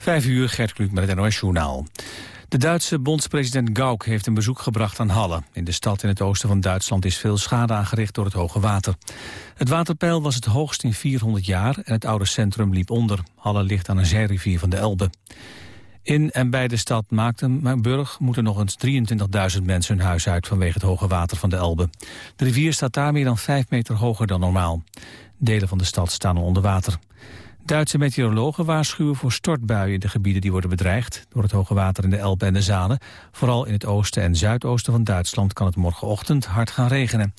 Vijf uur, Gert Kluk met het NOS-journaal. De Duitse bondspresident Gauck heeft een bezoek gebracht aan Halle. In de stad in het oosten van Duitsland is veel schade aangericht door het hoge water. Het waterpeil was het hoogst in 400 jaar en het oude centrum liep onder. Halle ligt aan een zijrivier van de Elbe. In en bij de stad Maagdenburg moeten nog eens 23.000 mensen hun huis uit vanwege het hoge water van de Elbe. De rivier staat daar meer dan 5 meter hoger dan normaal. Delen van de stad staan onder water. Duitse meteorologen waarschuwen voor stortbuien in de gebieden die worden bedreigd door het hoge water in de Elbe en de Zalen. Vooral in het oosten en zuidoosten van Duitsland kan het morgenochtend hard gaan regenen.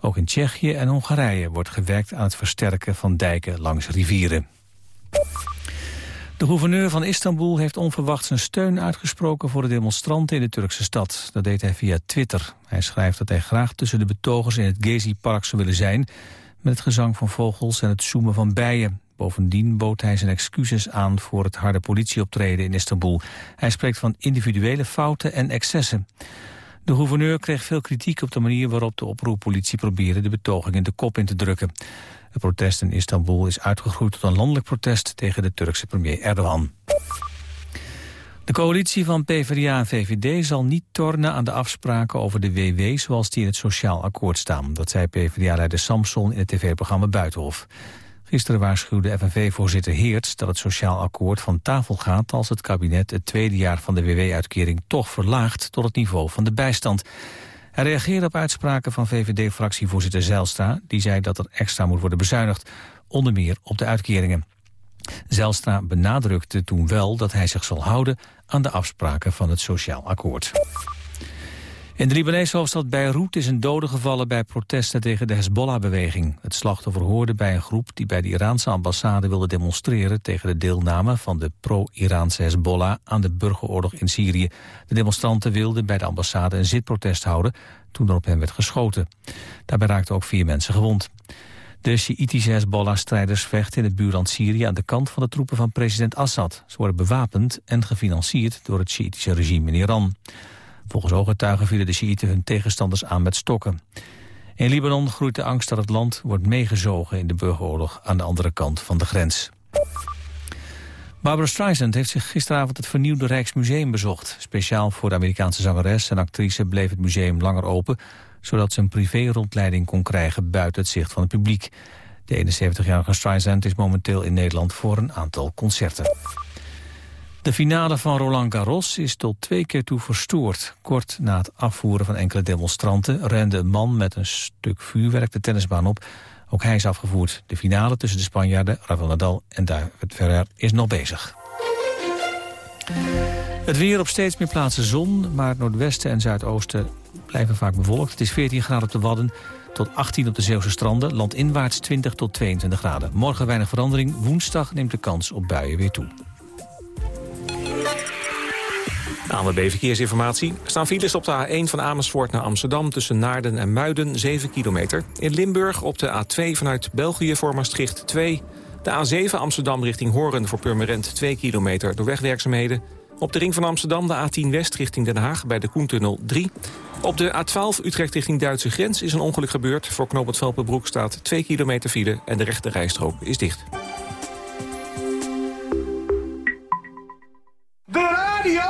Ook in Tsjechië en Hongarije wordt gewerkt aan het versterken van dijken langs rivieren. De gouverneur van Istanbul heeft onverwacht zijn steun uitgesproken voor de demonstranten in de Turkse stad. Dat deed hij via Twitter. Hij schrijft dat hij graag tussen de betogers in het Gezi-park zou willen zijn... met het gezang van vogels en het zoemen van bijen. Bovendien bood hij zijn excuses aan voor het harde politieoptreden in Istanbul. Hij spreekt van individuele fouten en excessen. De gouverneur kreeg veel kritiek op de manier waarop de oproeppolitie probeerde de betogingen de kop in te drukken. Het protest in Istanbul is uitgegroeid tot een landelijk protest tegen de Turkse premier Erdogan. De coalitie van PvdA en VVD zal niet tornen aan de afspraken over de WW zoals die in het sociaal akkoord staan. Dat zei PvdA-leider Samson in het tv-programma Buitenhof. Gisteren waarschuwde FNV-voorzitter Heerts dat het sociaal akkoord van tafel gaat als het kabinet het tweede jaar van de WW-uitkering toch verlaagt tot het niveau van de bijstand. Hij reageerde op uitspraken van VVD-fractievoorzitter Zijlstra... die zei dat er extra moet worden bezuinigd, onder meer op de uitkeringen. Zijlstra benadrukte toen wel dat hij zich zal houden aan de afspraken van het sociaal akkoord. In de Libanese hoofdstad Beirut is een dode gevallen bij protesten tegen de Hezbollah-beweging. Het slachtoffer hoorde bij een groep die bij de Iraanse ambassade wilde demonstreren tegen de deelname van de pro-Iraanse Hezbollah aan de burgeroorlog in Syrië. De demonstranten wilden bij de ambassade een zitprotest houden toen er op hen werd geschoten. Daarbij raakten ook vier mensen gewond. De Sjiitische Hezbollah-strijders vechten in het buurland Syrië aan de kant van de troepen van president Assad. Ze worden bewapend en gefinancierd door het Sjiitische regime in Iran. Volgens ooggetuigen vielen de Sjiïten hun tegenstanders aan met stokken. In Libanon groeit de angst dat het land wordt meegezogen in de burgeroorlog aan de andere kant van de grens. Barbara Streisand heeft zich gisteravond het vernieuwde Rijksmuseum bezocht. Speciaal voor de Amerikaanse zangeres en actrice bleef het museum langer open... zodat ze een privé-rondleiding kon krijgen buiten het zicht van het publiek. De 71-jarige Streisand is momenteel in Nederland voor een aantal concerten. De finale van Roland Garros is tot twee keer toe verstoord. Kort na het afvoeren van enkele demonstranten rende een man met een stuk vuurwerk de tennisbaan op. Ook hij is afgevoerd. De finale tussen de Spanjaarden Rafael Nadal en David Ferrer is nog bezig. Het weer op steeds meer plaatsen zon, maar het noordwesten en zuidoosten blijven vaak bewolkt. Het is 14 graden op de Wadden tot 18 op de Zeeuwse stranden, landinwaarts 20 tot 22 graden. Morgen weinig verandering, woensdag neemt de kans op buien weer toe. ANWB Verkeersinformatie. Er staan files op de A1 van Amersfoort naar Amsterdam... tussen Naarden en Muiden, 7 kilometer. In Limburg op de A2 vanuit België voor Maastricht 2. De A7 Amsterdam richting Horen voor Purmerend 2 kilometer door wegwerkzaamheden. Op de ring van Amsterdam de A10 West richting Den Haag bij de Koentunnel 3. Op de A12 Utrecht richting Duitse grens is een ongeluk gebeurd. Voor knooppunt Velpenbroek staat 2 kilometer file en de rechte rijstrook is dicht.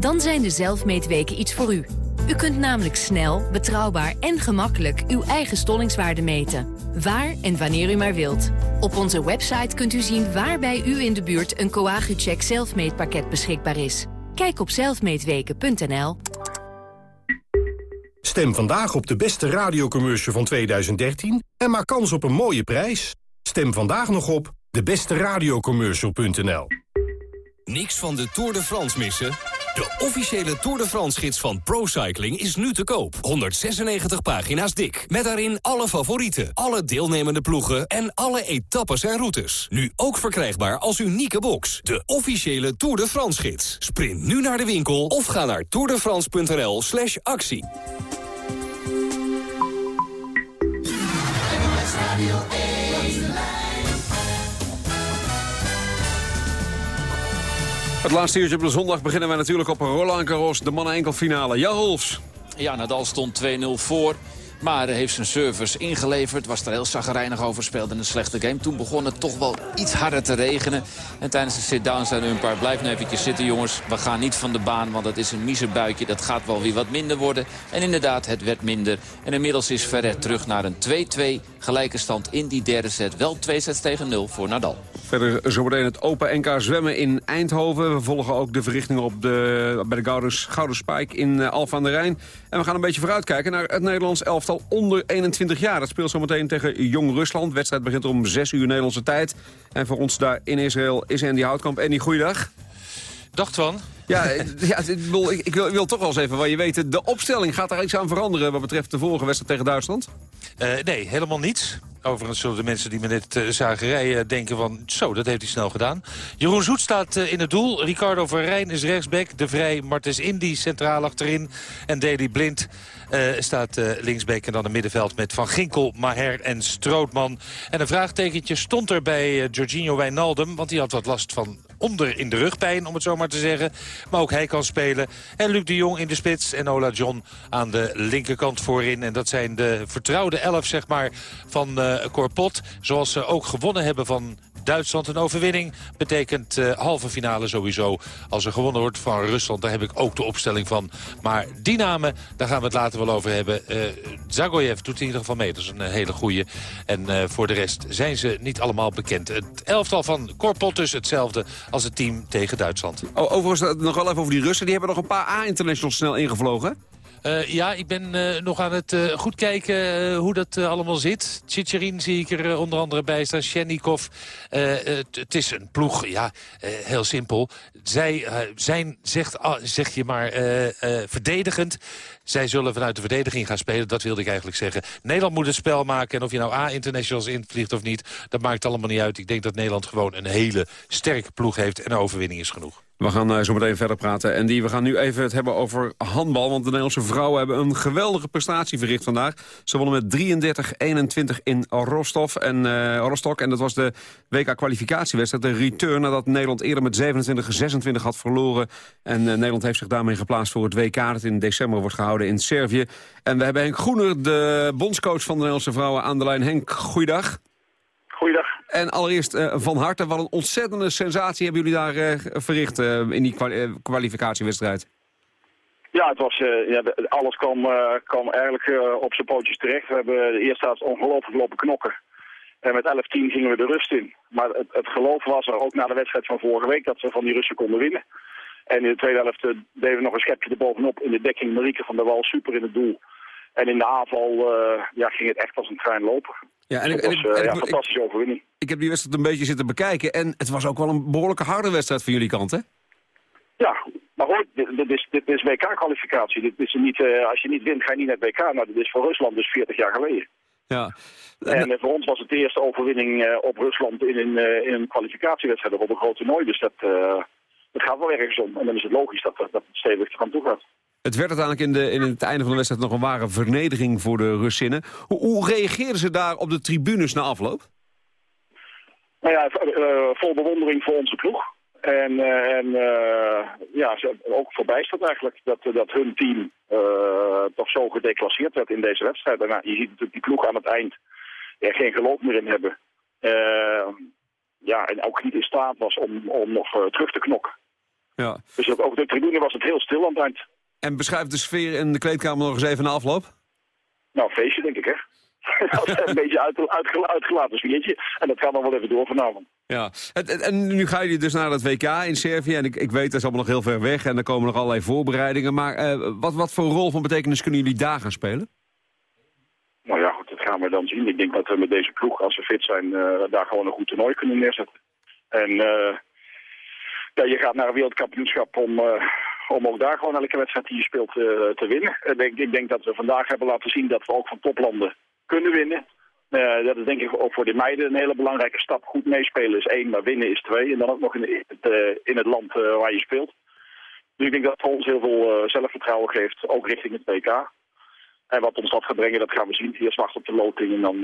Dan zijn de zelfmeetweken iets voor u. U kunt namelijk snel, betrouwbaar en gemakkelijk uw eigen stollingswaarde meten. Waar en wanneer u maar wilt. Op onze website kunt u zien waar bij u in de buurt een Coagucheck zelfmeetpakket beschikbaar is. Kijk op zelfmeetweken.nl. Stem vandaag op de beste radiocommercial van 2013 en maak kans op een mooie prijs. Stem vandaag nog op debesteradiocommercial.nl. Niks van de Tour de France missen? De officiële Tour de France-gids van ProCycling is nu te koop. 196 pagina's dik. Met daarin alle favorieten, alle deelnemende ploegen... en alle etappes en routes. Nu ook verkrijgbaar als unieke box. De officiële Tour de France-gids. Sprint nu naar de winkel of ga naar tourdefrance.nl slash actie. Het laatste uurtje op de zondag beginnen wij natuurlijk op Roland Garros, de mannen enkelfinale. Ja, Rolfs. Ja, Nadal stond 2-0 voor. Maar heeft zijn service ingeleverd. Was er heel zagrijnig over. Speelde een slechte game. Toen begon het toch wel iets harder te regenen. En tijdens de sit-down zijn een paar... Blijf nu even zitten jongens. We gaan niet van de baan. Want het is een miserbuikje. Dat gaat wel weer wat minder worden. En inderdaad, het werd minder. En inmiddels is Ferret terug naar een 2-2 gelijke stand in die derde set. Wel twee sets tegen 0 voor Nadal. Verder zometeen het Open NK zwemmen in Eindhoven. We volgen ook de verrichtingen op de, bij de Gouden Spijk in uh, Alphen aan de Rijn. En we gaan een beetje vooruitkijken naar het Nederlands elftal onder 21 jaar. Dat speelt zometeen tegen Jong Rusland. De wedstrijd begint om 6 uur Nederlandse tijd. En voor ons daar in Israël is Andy Houtkamp. Andy, goeiedag. Dacht van. Ja, ja ik, wil, ik wil, toch wel eens even waar je weet. De opstelling, gaat daar iets aan veranderen wat betreft de vorige wedstrijd tegen Duitsland? Uh, nee, helemaal niets. Overigens zullen de mensen die me net uh, zagen rijden denken van... zo, dat heeft hij snel gedaan. Jeroen Zoet staat uh, in het doel. Ricardo Verrijn is rechtsback. De Vrij, Martens Indy centraal achterin. En Daley Blind uh, staat linksback. En dan een middenveld met Van Ginkel, Maher en Strootman. En een vraagtekentje stond er bij Jorginho Wijnaldum. Want die had wat last van onder in de rugpijn, om het zo maar te zeggen. Maar ook hij kan spelen. En Luc de Jong in de spits en Ola John aan de linkerkant voorin. En dat zijn de vertrouwde elf, zeg maar, van uh, Corpot. Zoals ze ook gewonnen hebben van Duitsland. Een overwinning betekent uh, halve finale sowieso. Als er gewonnen wordt van Rusland, daar heb ik ook de opstelling van. Maar die namen, daar gaan we het later wel over hebben. Uh, Zagoyev doet in ieder geval mee. Dat is een hele goeie. En voor de rest zijn ze niet allemaal bekend. Het elftal van Corpot dus hetzelfde als het team tegen Duitsland. Oh, overigens nog wel even over die Russen. Die hebben nog een paar A-internationals snel ingevlogen. Uh, ja, ik ben uh, nog aan het uh, goed kijken hoe dat allemaal zit. Chicherin zie ik er onder andere bij staan. Shenikov. het is een ploeg, ja, heel simpel. Zij zijn, zegt, zeg je maar, verdedigend. Zij zullen vanuit de verdediging gaan spelen. Dat wilde ik eigenlijk zeggen. Nederland moet het spel maken. En of je nou A-internationals invliegt of niet, dat maakt allemaal niet uit. Ik denk dat Nederland gewoon een hele sterke ploeg heeft. En een overwinning is genoeg. We gaan zo meteen verder praten. En die, we gaan nu even het hebben over handbal. Want de Nederlandse vrouwen hebben een geweldige prestatie verricht vandaag. Ze wonnen met 33-21 in Rostov en, uh, Rostock. En dat was de WK-kwalificatiewedstrijd. De return nadat Nederland eerder met 27-26 had verloren. En uh, Nederland heeft zich daarmee geplaatst voor het WK... dat in december wordt gehouden in Servië. En we hebben Henk Groener, de bondscoach van de Nederlandse vrouwen, aan de lijn. Henk, goeiedag. Goeiedag. En allereerst uh, van harte, wat een ontzettende sensatie hebben jullie daar uh, verricht uh, in die kwali kwalificatiewedstrijd. Ja, het was, ja, alles kwam, kwam eigenlijk op zijn pootjes terecht. We hebben de eerste helft ongelooflijk lopen knokken. En met 11-10 gingen we de rust in. Maar het, het geloof was er ook na de wedstrijd van vorige week dat we van die Russen konden winnen. En in de tweede helft deden we nog een schepje erbovenop in de dekking. Marieke van der Wal super in het doel. En in de aanval ja, ging het echt als een trein lopen. Ja, en, ik, was, en, uh, ja, fantastische overwinning. Ik heb die wedstrijd een beetje zitten bekijken. En het was ook wel een behoorlijke harde wedstrijd van jullie kant, hè? Ja, maar goed, dit, dit is, dit is WK-kwalificatie. Dit is niet, uh, als je niet wint, ga je niet naar het WK. Nou, dit is voor Rusland dus 40 jaar geleden. Ja. En, en voor ons was het de eerste overwinning uh, op Rusland in een, uh, in een kwalificatiewedstrijd op een groot toernooi. Dus dat, dat gaat wel ergens om. En dan is het logisch dat, dat het stevig eraan toe gaat. Het werd uiteindelijk in, de, in het einde van de wedstrijd nog een ware vernedering voor de Russinnen. Hoe, hoe reageerden ze daar op de tribunes na afloop? Nou ja, vol bewondering voor onze ploeg. En, uh, en uh, ja, ook verbijsterd eigenlijk dat, dat hun team toch zo gedeclasseerd werd in deze wedstrijd. En je ziet natuurlijk die ploeg aan het eind er geen geloof meer in hebben. ja, en ook niet in staat was om, om nog terug te knokken. Ja. Dus ook op de tribune was het heel stil aan het eind. En beschrijft de sfeer in de kleedkamer nog eens even na afloop? Nou, feestje denk ik, hè. een beetje uit, uit, uitgelaten sfeertje. En dat gaat dan wel even door vanavond. Ja, en, nu gaan jullie dus naar het WK in Servië. En ik, ik weet, dat is allemaal nog heel ver weg. En er komen nog allerlei voorbereidingen. Maar uh, wat, wat voor rol van betekenis kunnen jullie daar gaan spelen? Nou ja, goed, dat gaan we dan zien. Ik denk dat we met deze ploeg, als we fit zijn, uh, daar gewoon een goed toernooi kunnen neerzetten. En uh, ja, je gaat naar een wereldkampioenschap om om ook daar gewoon elke wedstrijd die je speelt eh, te winnen. Ik ik denk dat we vandaag hebben laten zien dat we ook van toplanden kunnen winnen. Uh, dat is denk ik ook voor de meiden een hele belangrijke stap. Goed meespelen is één, maar winnen is twee. En dan ook nog in het, uh, in het land uh, waar je speelt. Dus ik denk dat het ons heel veel zelfvertrouwen geeft, ook richting het WK. En wat ons dat gaat brengen, dat gaan we zien. Eerst wachten op de loting en dan,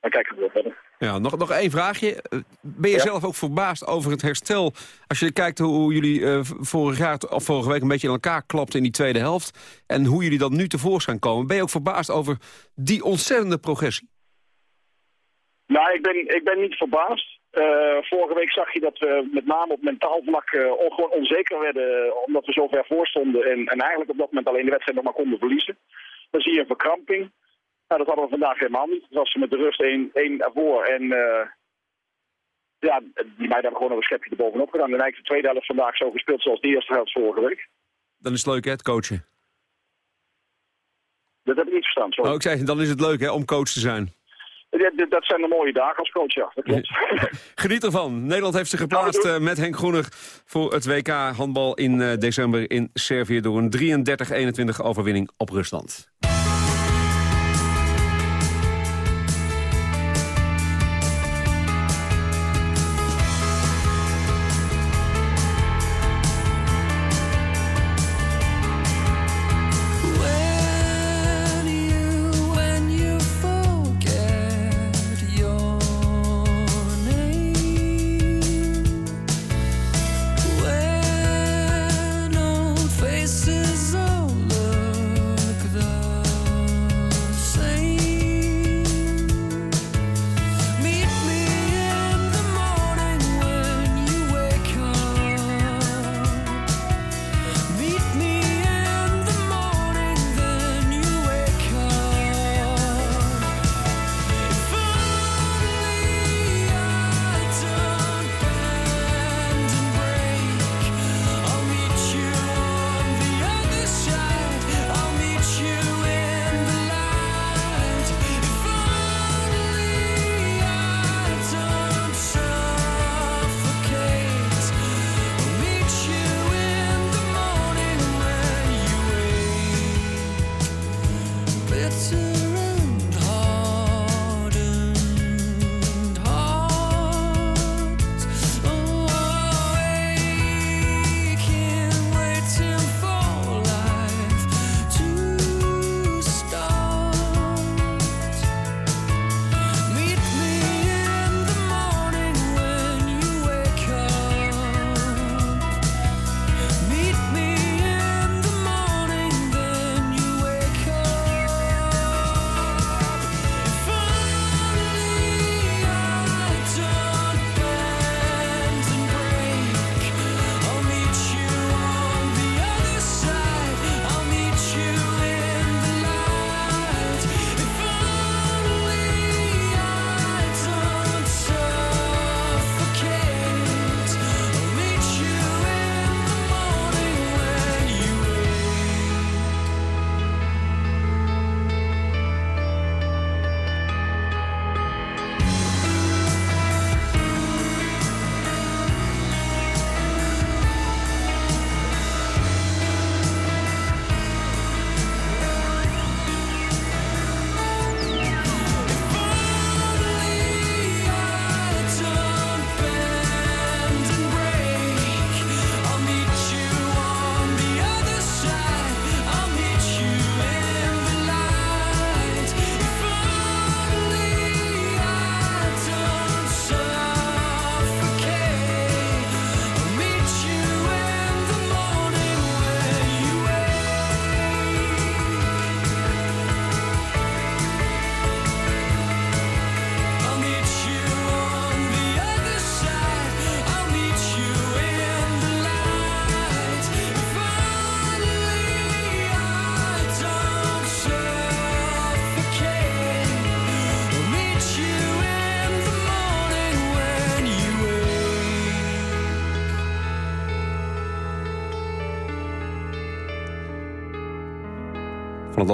dan kijken we weer verder. Ja, nog, nog één vraagje. Ben je Ja. zelf ook verbaasd over het herstel? Als je kijkt hoe jullie eh, vorig jaar, of vorige week een beetje in elkaar klapten in die tweede helft... en hoe jullie dan nu tevoorschijn komen. Ben je ook verbaasd over die ontzettende progressie? Nou, ik ben, ik ben niet verbaasd. Eh, vorige week zag je dat we met name op mentaal vlak on- gewoon onzeker werden, eh, omdat we zo ver voor stonden en, en eigenlijk op dat moment alleen de wedstrijd nog maar konden verliezen. Dan zie je een verkramping. Nou, dat hadden we vandaag helemaal niet. Het was met de rust 1 één ervoor en ja, die meiden hebben gewoon nog een schepje erbovenop gedaan. En eigenlijk de tweede helft vandaag zo gespeeld zoals de eerste helft vorige week. Dan is het leuk, hè, het coachen. Dat heb ik niet verstaan, sorry. Oh, ik zei, dan is het leuk, hè, om coach te zijn. Dat, zijn de mooie dagen als coach, ja. Dat klopt. Geniet ervan. Nederland heeft zich geplaatst eh, met Henk Groener... voor het WK handbal in eh, december in Servië... door een 33-21 overwinning op Rusland.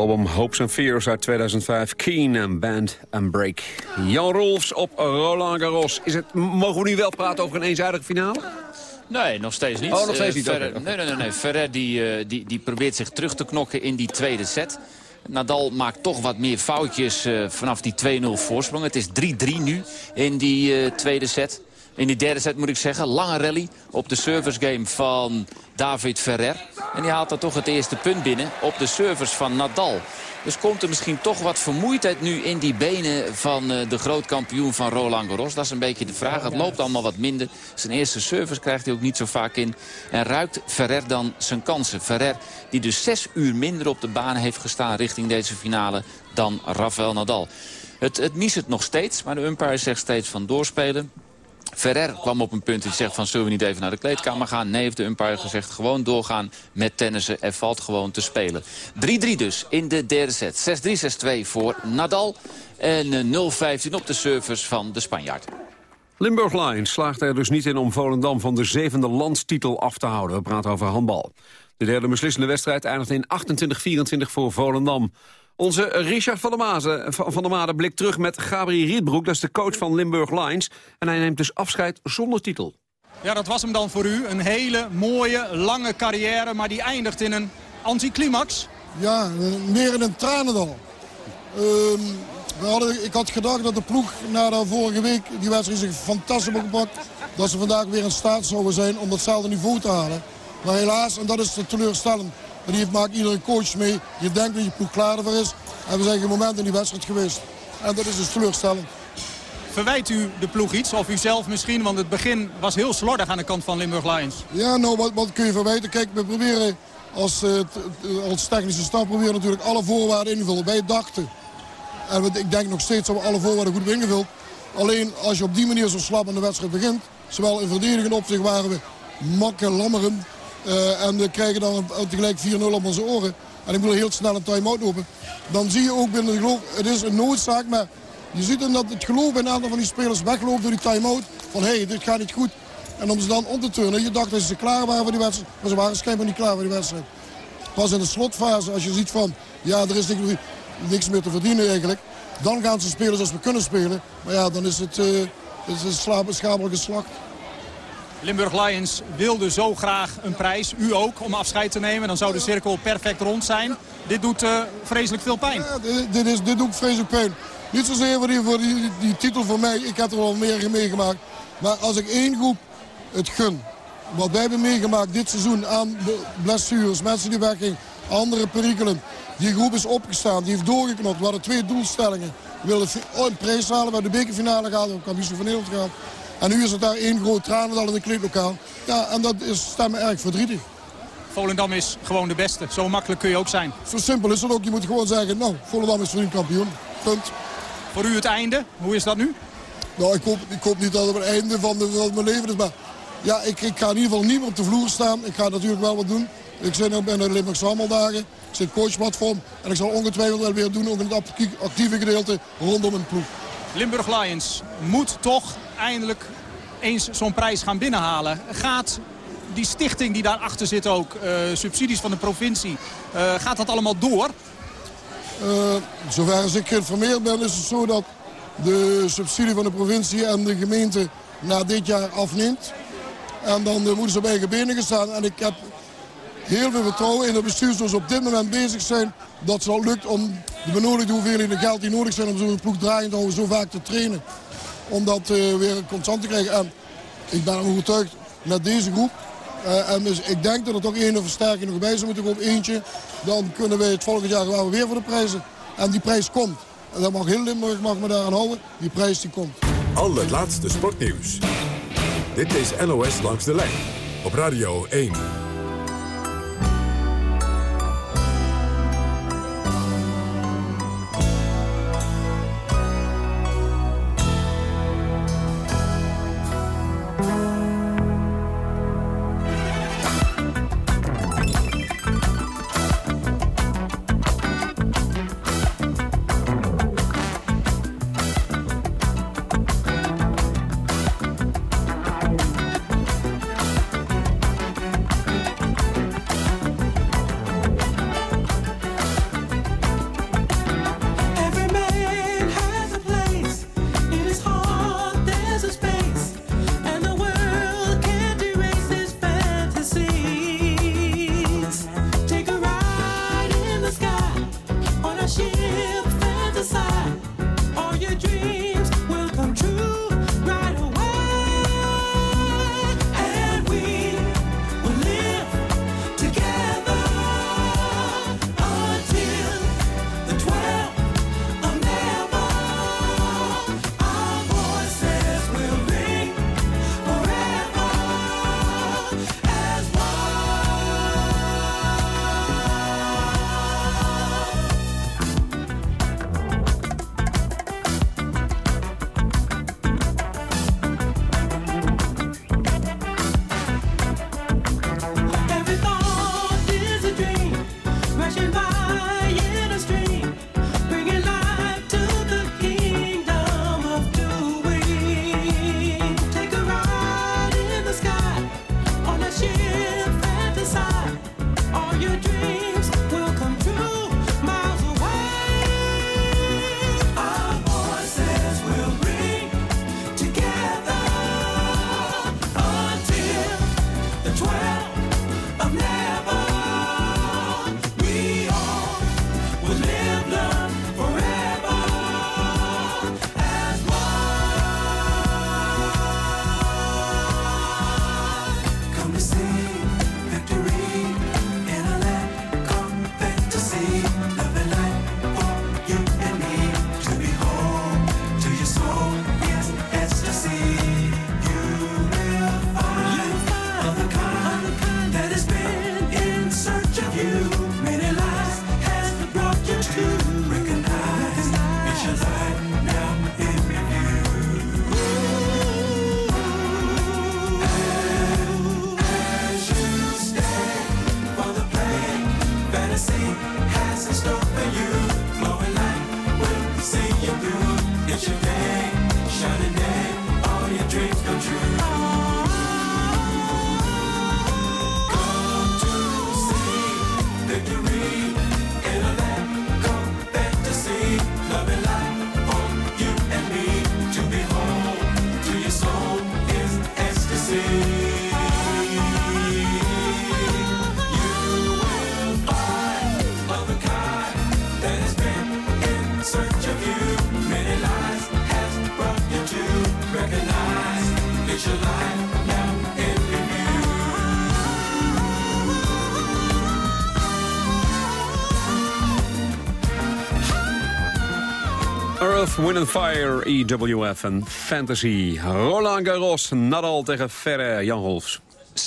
Het album Hopes and Fears uit 2005. Keen and Band and Break. Jan Rolfs op Roland Garros. Is het, mogen we nu wel praten over een eenzijdige finale? Nee, nog steeds niet. Oh, nog steeds Eh, niet, Ferrer. Nee, nee, nee. nee. Ferrer die, eh, die, die probeert zich terug te knokken in die tweede set. Nadal maakt toch wat meer foutjes eh, vanaf die 2-0 voorsprong. Het is 3-3 nu in die tweede set. In die derde set moet ik zeggen. Lange rally op de service game van David Ferrer. En die haalt dan toch het eerste punt binnen op de service van Nadal. Dus komt er misschien toch wat vermoeidheid nu in die benen van eh, de grootkampioen van Roland Garros. Dat is een beetje de vraag. Het loopt allemaal wat minder. Zijn eerste service krijgt hij ook niet zo vaak in. En ruikt Ferrer dan zijn kansen. Ferrer die dus zes uur minder op de baan heeft gestaan richting deze finale dan Rafael Nadal. Het, het mies het nog steeds, maar de umpire zegt steeds van doorspelen. Ferrer kwam op een punt die zegt van zullen we niet even naar de kleedkamer gaan? Nee, heeft de umpire gezegd gewoon doorgaan met tennissen. Er valt gewoon te spelen. 3-3 dus in de derde set. 6-3, 6-2 voor Nadal. En eh, 0-15 op de service van de Spanjaard. Limburg Lions slaagt er dus niet in om Volendam van de zevende landstitel af te houden. We praten over handbal. De derde beslissende wedstrijd eindigt in 28-24 voor Volendam. Onze Richard van der, Mazen, van der Maden blikt terug met Gabriel Rietbroek. Dat is de coach van Limburg Lions. En hij neemt dus afscheid zonder titel. Ja, dat was hem dan voor u. Een hele mooie, lange carrière, maar die eindigt in een anticlimax. Ja, meer in een tranendal. Ehm, we hadden, ik had gedacht dat de ploeg na de vorige week die wedstrijd zich fantastisch heeft gepakt. Dat ze vandaag weer in staat zouden zijn om datzelfde niveau te halen. Maar helaas, en dat is te teleurstellend. En die maakt iedere coach mee. Je denkt dat je ploeg klaar ervoor is. En we zijn geen moment in die wedstrijd geweest. En dat is dus teleurstellend. Verwijt u de ploeg iets, of u zelf misschien? Want het begin was heel slordig aan de kant van Limburg Lions. Ja, nou, wat, wat kun je verwijten? Kijk, we proberen als, t- als technische staf proberen natuurlijk alle voorwaarden in te vullen. Wij dachten, en ik denk nog steeds dat we alle voorwaarden goed hebben ingevuld. Alleen als je op die manier zo slap aan de wedstrijd begint, zowel in verdedigend opzicht waren we makken, lammeren. Eh, en we krijgen dan tegelijk 4-0 op onze oren. En ik wil heel snel een time-out lopen. Dan zie je ook binnen de geloof, het is een noodzaak, maar je ziet dan dat het geloof bij een aantal van die spelers wegloopt door die time-out. Van hé, hey, dit gaat niet goed. En om ze dan om te turnen, je dacht dat ze klaar waren voor die wedstrijd. Maar ze waren schijnbaar niet klaar voor die wedstrijd. Pas in de slotfase, als je ziet van, ja, er is niks, meer te verdienen eigenlijk. Dan gaan ze spelen zoals we kunnen spelen. Maar ja, dan is het, eh het is een slaap- schamelijke slag. Limburg Lions wilde zo graag een prijs, u ook, om afscheid te nemen. Dan zou de cirkel perfect rond zijn. Dit doet eh, vreselijk veel pijn. Ja, dit, is, dit doet vreselijk pijn. Niet zozeer voor, die, voor die, titel voor mij. Ik heb er wel meer meegemaakt. Maar als ik één groep het gun. Wat wij hebben meegemaakt dit seizoen aan blessures, mensen die weggingen, andere perikelen. Die groep is opgestaan, die heeft doorgeknopt. We hadden twee doelstellingen. We wilden een prijs halen, we de bekerfinale gehaald, we hebben van Nederland gehaald. En nu is het daar één groot tranendal in de kleedlokaal. Ja, en dat is stemmen erg verdrietig. Volendam is gewoon de beste. Zo makkelijk kun je ook zijn. Zo simpel is het ook. Je moet gewoon zeggen, nou, Volendam is vriend kampioen. Punt. Voor u het einde. Hoe is dat nu? Nou, ik hoop, ik hoop niet dat het het einde van, de, van mijn leven is. Maar ja, ik, ik ga in ieder geval niet meer op de vloer staan. Ik ga natuurlijk wel wat doen. Ik zit nu bij de Limburgse Hammeldagen. Ik zit coachplatform. En ik zal ongetwijfeld wel weer doen, ook in het actie- actieve gedeelte rondom een ploeg. Limburg Lions moet toch eindelijk eens zo'n prijs gaan binnenhalen. Gaat die stichting die daarachter zit ook, eh, subsidies van de provincie, eh, gaat dat allemaal door? Eh, zover als ik geïnformeerd ben is het zo dat de subsidie van de provincie en de gemeente na dit jaar afneemt. En dan moeten ze op eigen benen staan. En ik heb heel veel vertrouwen in de bestuurders op dit moment bezig zijn. Dat het al lukt om de benodigde hoeveelheden geld die nodig zijn om zo'n ploeg draaiend houden, zo vaak te trainen. Om dat eh, weer constant te krijgen. En ik ben overtuigd met deze groep. eh, en dus ik denk dat er toch één versterking nog bij zou moeten komen. Eentje. Dan kunnen wij het volgend jaar gaan we weer voor de prijzen. En die prijs komt. En dan mag heel Limburg mag me daaraan houden. Die prijs die komt. Al het laatste sportnieuws. Dit is NOS Langs de Lijn. Op Radio 1. Wind and Fire, EWF en Fantasy. Roland Garros, Nadal tegen Ferrer, Jan Holfs. 6-3,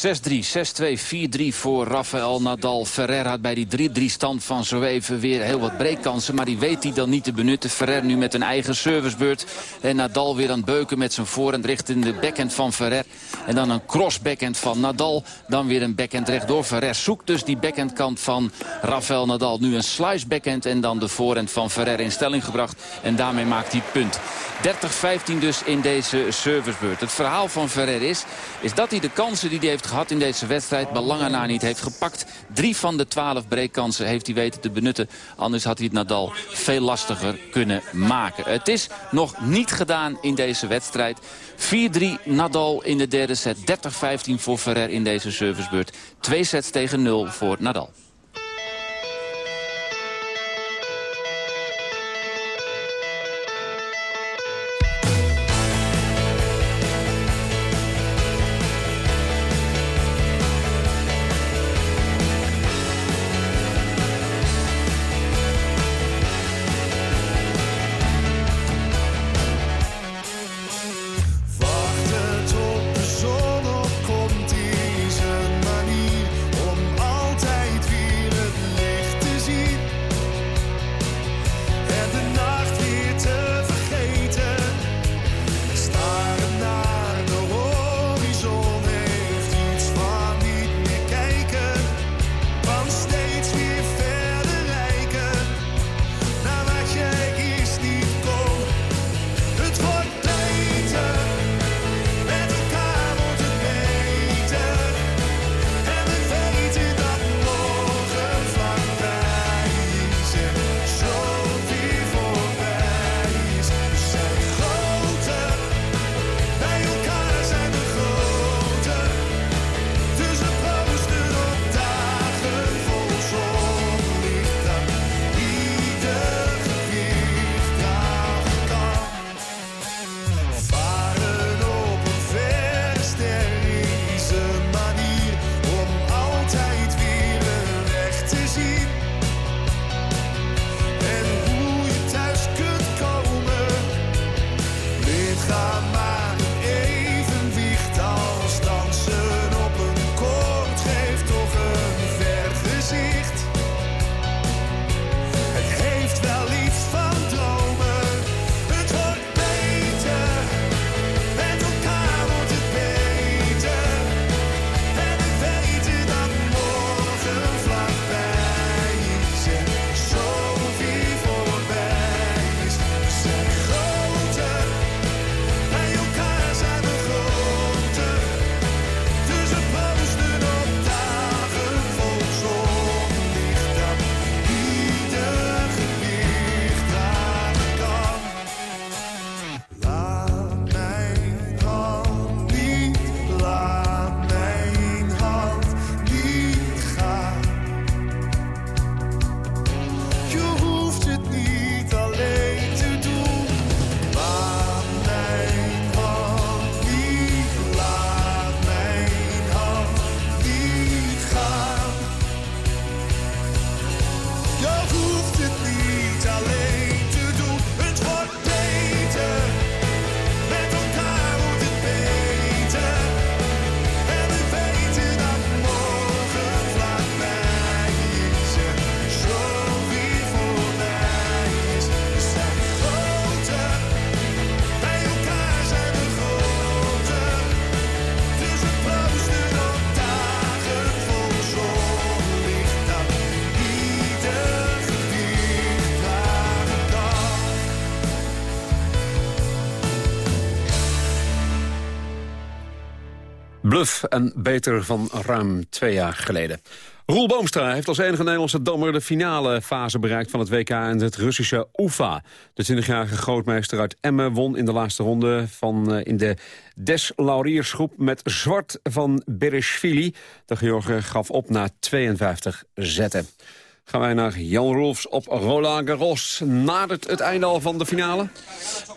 6-2, 4-3 voor Rafael Nadal. Ferrer had bij die 3-3 stand van zo even weer heel wat breekkansen. Maar die weet hij dan niet te benutten. Ferrer nu met een eigen servicebeurt. En Nadal weer aan het beuken met zijn voorhand richting de backhand van Ferrer. En dan een cross backhand van Nadal. Dan weer een backhand rechtdoor. Ferrer zoekt dus die backhandkant van Rafael Nadal. Nu een slice backhand en dan de voorhand van Ferrer in stelling gebracht. En daarmee maakt hij punt. 30-15 dus in deze servicebeurt. Het verhaal van Ferrer is, is dat hij de kansen die hij heeft gehad in deze wedstrijd... belangen na niet heeft gepakt. Drie van de twaalf breekkansen heeft hij weten te benutten. Anders had hij het Nadal veel lastiger kunnen maken. Het is nog niet gedaan in deze wedstrijd. 4-3 Nadal in de derde set. 30-15 voor Ferrer in deze servicebeurt. Twee sets tegen 0 voor Nadal. En beter van ruim twee jaar geleden. Roel Boomstra heeft als enige Nederlandse dammer de finale fase bereikt van het WK in het Russische Ufa. De 20-jarige grootmeester uit Emmen won in de laatste ronde van eh, in de Des Lauriersgroep met zwart van Bereshvili. De George gaf op na 52 zetten. Gaan wij naar Jan Rolfs op Roland Garros. Nadert het einde al van de finale?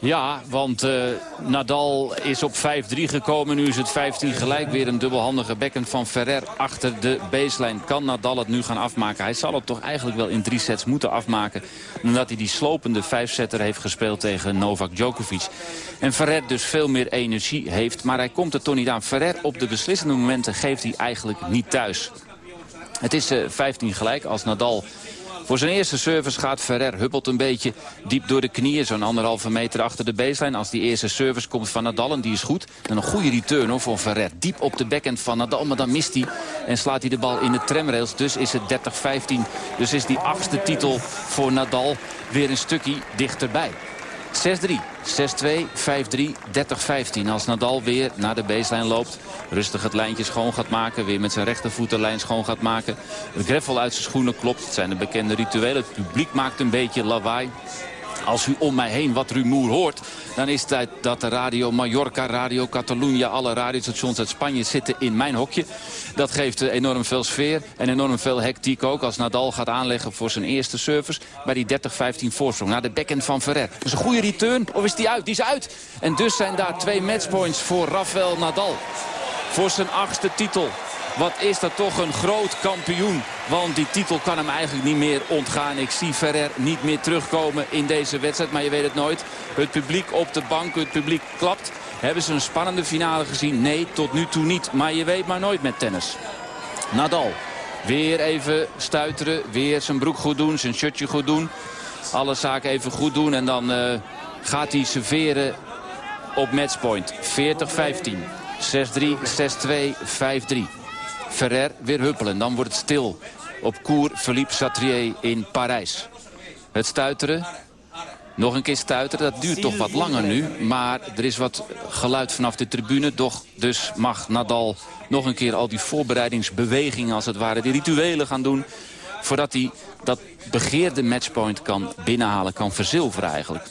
Ja, want uh, Nadal is op 5-3 gekomen. Nu is het 15 gelijk. Weer een dubbelhandige bekken van Ferrer achter de baseline. Kan Nadal het nu gaan afmaken? Hij zal het toch eigenlijk wel in drie sets moeten afmaken. Omdat hij die slopende vijfsetter heeft gespeeld tegen Novak Djokovic. En Ferrer dus veel meer energie heeft. Maar hij komt er toch niet aan. Ferrer op de beslissende momenten geeft hij eigenlijk niet thuis. Het is uh, 15 gelijk als Nadal voor zijn eerste service gaat Ferrer. Huppelt een beetje diep door de knieën. Zo'n anderhalve meter achter de baseline. Als die eerste service komt van Nadal en die is goed. Dan een goede return hoor, voor Ferrer. Diep op de backhand van Nadal. Maar dan mist hij en slaat hij de bal in de tramrails. Dus is het 30-15. Dus is die achtste titel voor Nadal weer een stukje dichterbij. 6-3, 6-2, 5-3, 30-15. Als Nadal weer naar de baseline loopt. Rustig het lijntje schoon gaat maken. Weer met zijn rechtervoet de lijn schoon gaat maken. De greffel uit zijn schoenen klopt. Het zijn de bekende rituelen. Het publiek maakt een beetje lawaai. Als u om mij heen wat rumoer hoort, dan is het dat de Radio Mallorca, Radio Catalunya, alle radiostations uit Spanje zitten in mijn hokje. Dat geeft enorm veel sfeer en enorm veel hectiek ook als Nadal gaat aanleggen voor zijn eerste service bij die 30-15 voorsprong. Naar de backhand van Ferrer. Dat is een goede return, of is die uit? Die is uit. En dus zijn daar twee matchpoints voor Rafael Nadal. Voor zijn achtste titel. Wat is dat toch een groot kampioen. Want die titel kan hem eigenlijk niet meer ontgaan. Ik zie Ferrer niet meer terugkomen in deze wedstrijd. Maar je weet het nooit. Het publiek op de bank, het publiek klapt. Hebben ze een spannende finale gezien? Nee, tot nu toe niet. Maar je weet maar nooit met tennis. Nadal. Weer even stuiteren. Weer zijn broek goed doen. Zijn shirtje goed doen. Alle zaken even goed doen. En dan uh, gaat hij serveren op matchpoint. 40-15. 6-3, 6-2, 5-3. Ferrer weer huppelen. Dan wordt het stil op Cour Philippe Satrier in Parijs. Het stuiteren. Nog een keer stuiteren. Dat duurt toch wat langer nu. Maar er is wat geluid vanaf de tribune. Doch dus mag Nadal nog een keer al die voorbereidingsbewegingen als het ware. Die rituelen gaan doen. Voordat hij dat begeerde matchpoint kan binnenhalen. Kan verzilveren eigenlijk.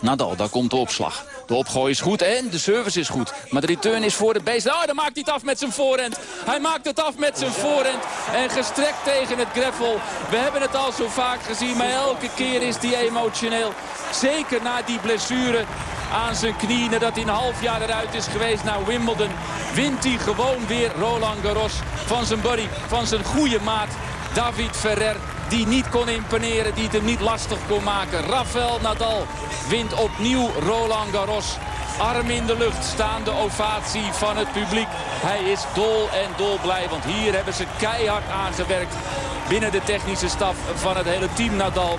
Nadal, daar komt de opslag. De opgooi is goed en de service is goed. Maar de return is voor de base. Oh, dan maakt hij het af met zijn voorhand. Hij maakt het af met zijn voorhand. En gestrekt tegen het greffel. We hebben het al zo vaak gezien. Maar elke keer is hij emotioneel. Zeker na die blessure aan zijn knie. Nadat hij een half jaar eruit is geweest naar Wimbledon. Wint hij gewoon weer Roland Garros. Van zijn buddy, van zijn goede maat. David Ferrer die niet kon imponeren, die het hem niet lastig kon maken. Rafael Nadal wint opnieuw Roland Garros. Arm in de lucht, staande ovatie van het publiek. Hij is dol en dolblij, want hier hebben ze keihard aangewerkt... binnen de technische staf van het hele team Nadal.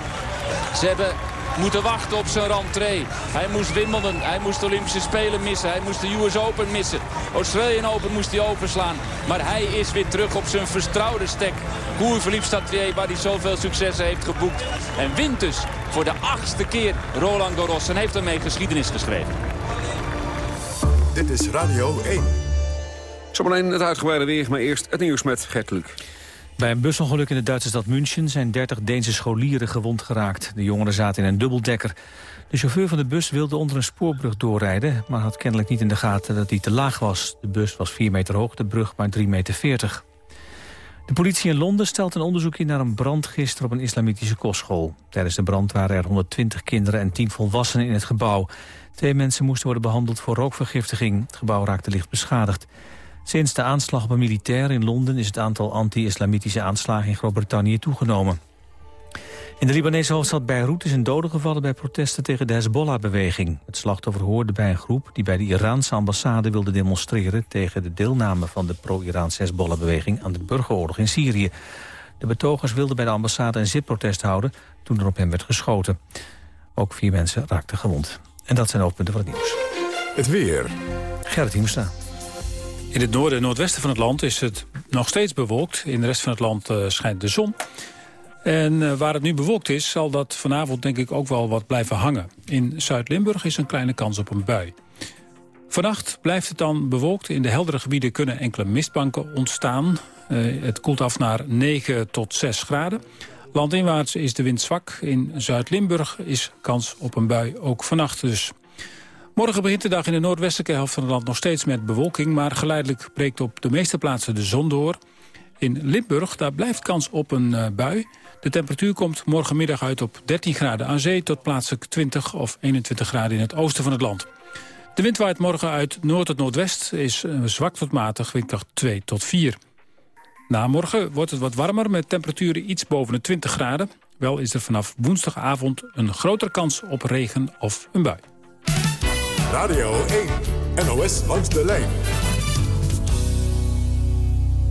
Ze hebben moeten wachten op zijn rentree. Hij moest Wimbledon, hij moest de Olympische Spelen missen. Hij moest de US Open missen. Australian Open moest hij openslaan. Maar hij is weer terug op zijn vertrouwde stek. Koer Philippe Statrier, waar hij zoveel successen heeft geboekt. En wint dus voor de achtste keer Roland Garros. En heeft ermee geschiedenis geschreven. Dit is Radio 1. Zometeen het uitgebreide weer, maar eerst het nieuws met Gert Luc. Bij een busongeluk in de Duitse stad München zijn 30 Deense scholieren gewond geraakt. De jongeren zaten in een dubbeldekker. De chauffeur van de bus wilde onder een spoorbrug doorrijden... maar had kennelijk niet in de gaten dat die te laag was. De bus was 4 meter hoog, de brug maar 3,40 meter. 40. De politie in Londen stelt een onderzoek in naar een brand gisteren op een islamitische kostschool. Tijdens de brand waren er 120 kinderen en 10 volwassenen in het gebouw. Twee mensen moesten worden behandeld voor rookvergiftiging. Het gebouw raakte licht beschadigd. Sinds de aanslag op een militair in Londen is het aantal anti-islamitische aanslagen in Groot-Brittannië toegenomen. In de Libanese hoofdstad Beirut is een dode gevallen bij protesten tegen de Hezbollah-beweging. Het slachtoffer hoorde bij een groep die bij de Iraanse ambassade wilde demonstreren tegen de deelname van de pro-Iraanse Hezbollah-beweging aan de burgeroorlog in Syrië. De betogers wilden bij de ambassade een zitprotest houden toen er op hem werd geschoten. Ook vier mensen raakten gewond. En dat zijn hoofdpunten van het nieuws. Het weer. Gerrit Hiemstra. In het noorden en noordwesten van het land is het nog steeds bewolkt. In de rest van het land uh, schijnt de zon. En uh, waar het nu bewolkt is, zal dat vanavond denk ik ook wel wat blijven hangen. In Zuid-Limburg is een kleine kans op een bui. Vannacht blijft het dan bewolkt. In de heldere gebieden kunnen enkele mistbanken ontstaan. Uh, het koelt af naar 9 tot 6 graden. Landinwaarts is de wind zwak. In Zuid-Limburg is kans op een bui ook vannacht dus. Morgen begint de dag in de noordwestelijke helft van het land nog steeds met bewolking... maar geleidelijk breekt op de meeste plaatsen de zon door. In Limburg daar blijft kans op een uh, bui. De temperatuur komt morgenmiddag uit op 13 graden aan zee... tot plaatselijk 20 of 21 graden in het oosten van het land. De wind waait morgen uit noord tot noordwest, is uh, zwak tot matig, windkracht 2 tot 4. Na morgen wordt het wat warmer met temperaturen iets boven de 20 graden. Wel is er vanaf woensdagavond een grotere kans op regen of een bui. Radio 1, NOS langs de lijn.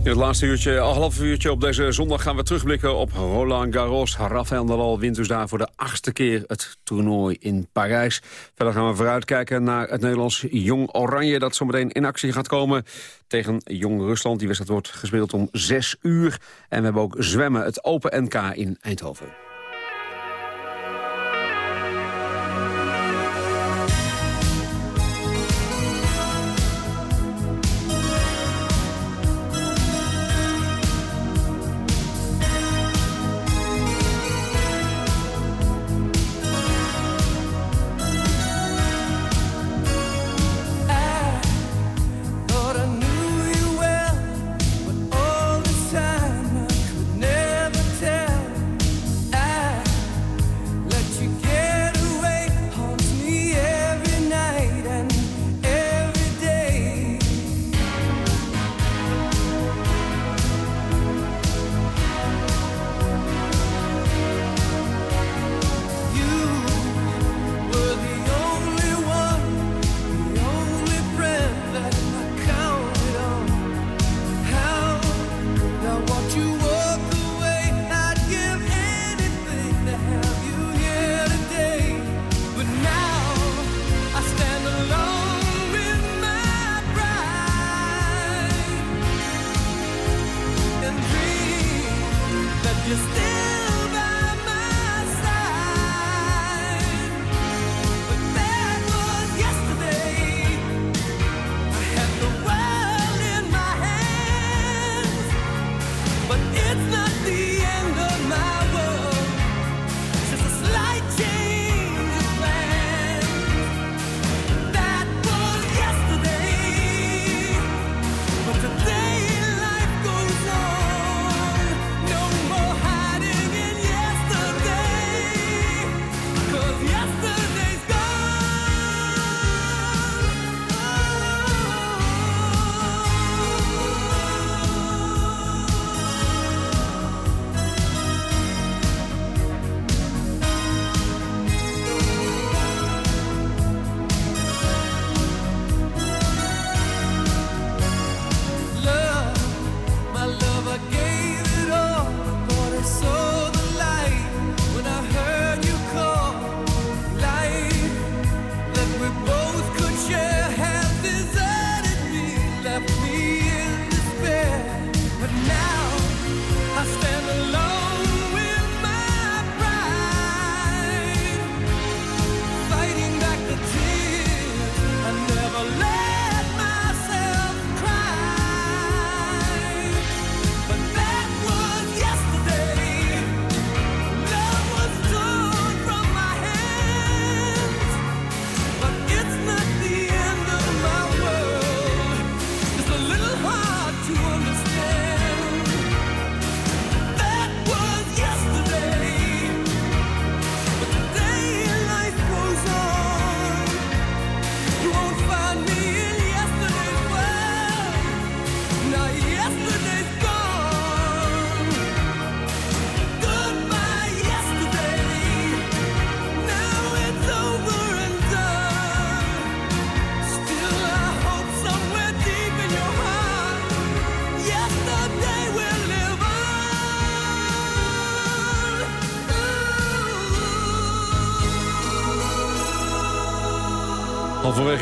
In het laatste uurtje, een half uurtje op deze zondag gaan we terugblikken op Roland Garros. Rafael Nadal wint dus daar voor de achtste keer het toernooi in Parijs. Verder gaan we vooruitkijken naar het Nederlands Jong Oranje... dat zometeen in actie gaat komen tegen Jong Rusland. Die wedstrijd wordt gespeeld om zes uur. En we hebben ook zwemmen, het Open NK in Eindhoven.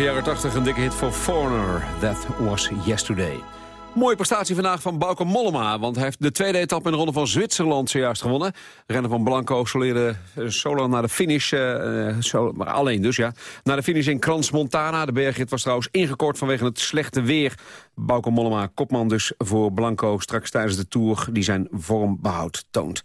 Jaren 80 een dikke hit voor Foreigner. That was yesterday. Mooie prestatie vandaag van Bauke Mollema. Want hij heeft de tweede etappe in de ronde van Zwitserland zojuist gewonnen. Rennen van Blanco soleerde eh, solo naar de finish. Uh, solo, maar alleen dus, ja. Naar de finish in Crans Montana. De bergrit was trouwens ingekort vanwege het slechte weer. Bauke Mollema, kopman dus voor Blanco. Straks tijdens de Tour die zijn vormbehoud toont.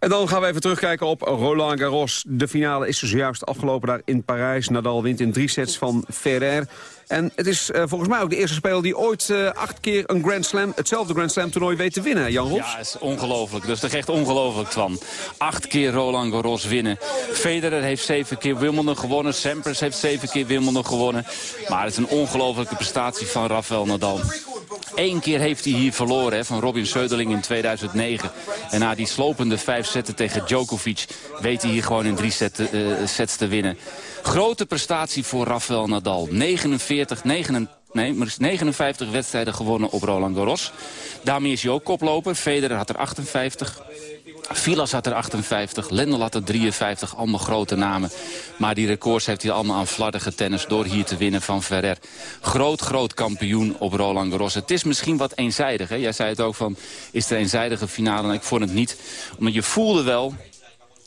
En dan gaan we even terugkijken op Roland Garros. De finale is zojuist afgelopen daar in Parijs. Nadal wint in drie sets van Ferrer. En het is uh, volgens mij ook de eerste speler die ooit uh, acht keer een Grand Slam, hetzelfde Grand Slam toernooi weet te winnen, Jan Hofs. Ja, is ongelooflijk. Dat is echt ongelooflijk van. Acht keer Roland Garros winnen. Federer heeft zeven keer Wimbledon gewonnen. Sampras heeft zeven keer Wimbledon gewonnen. Maar het is een ongelofelijke prestatie van Rafael Nadal. Eén keer heeft hij hier verloren hè, van Robin Söderling in 2009. En na die slopende vijf zetten tegen Djokovic... weet hij hier gewoon in drie set, uh, sets te winnen. Grote prestatie voor Rafael Nadal. 49, 99, nee, maar 59 wedstrijden gewonnen op Roland Garros. Daarmee is hij ook koploper. Federer had er 58. Vilas had er 58, Lendl had er 53, allemaal grote namen. Maar die records heeft hij allemaal aan fladderige tennis door hier te winnen van Ferrer. Groot, groot kampioen op Roland Garros. Het is misschien wat eenzijdig. Hè? Jij zei het ook van, is er een eenzijdige finale? En ik vond het niet. Omdat je voelde wel,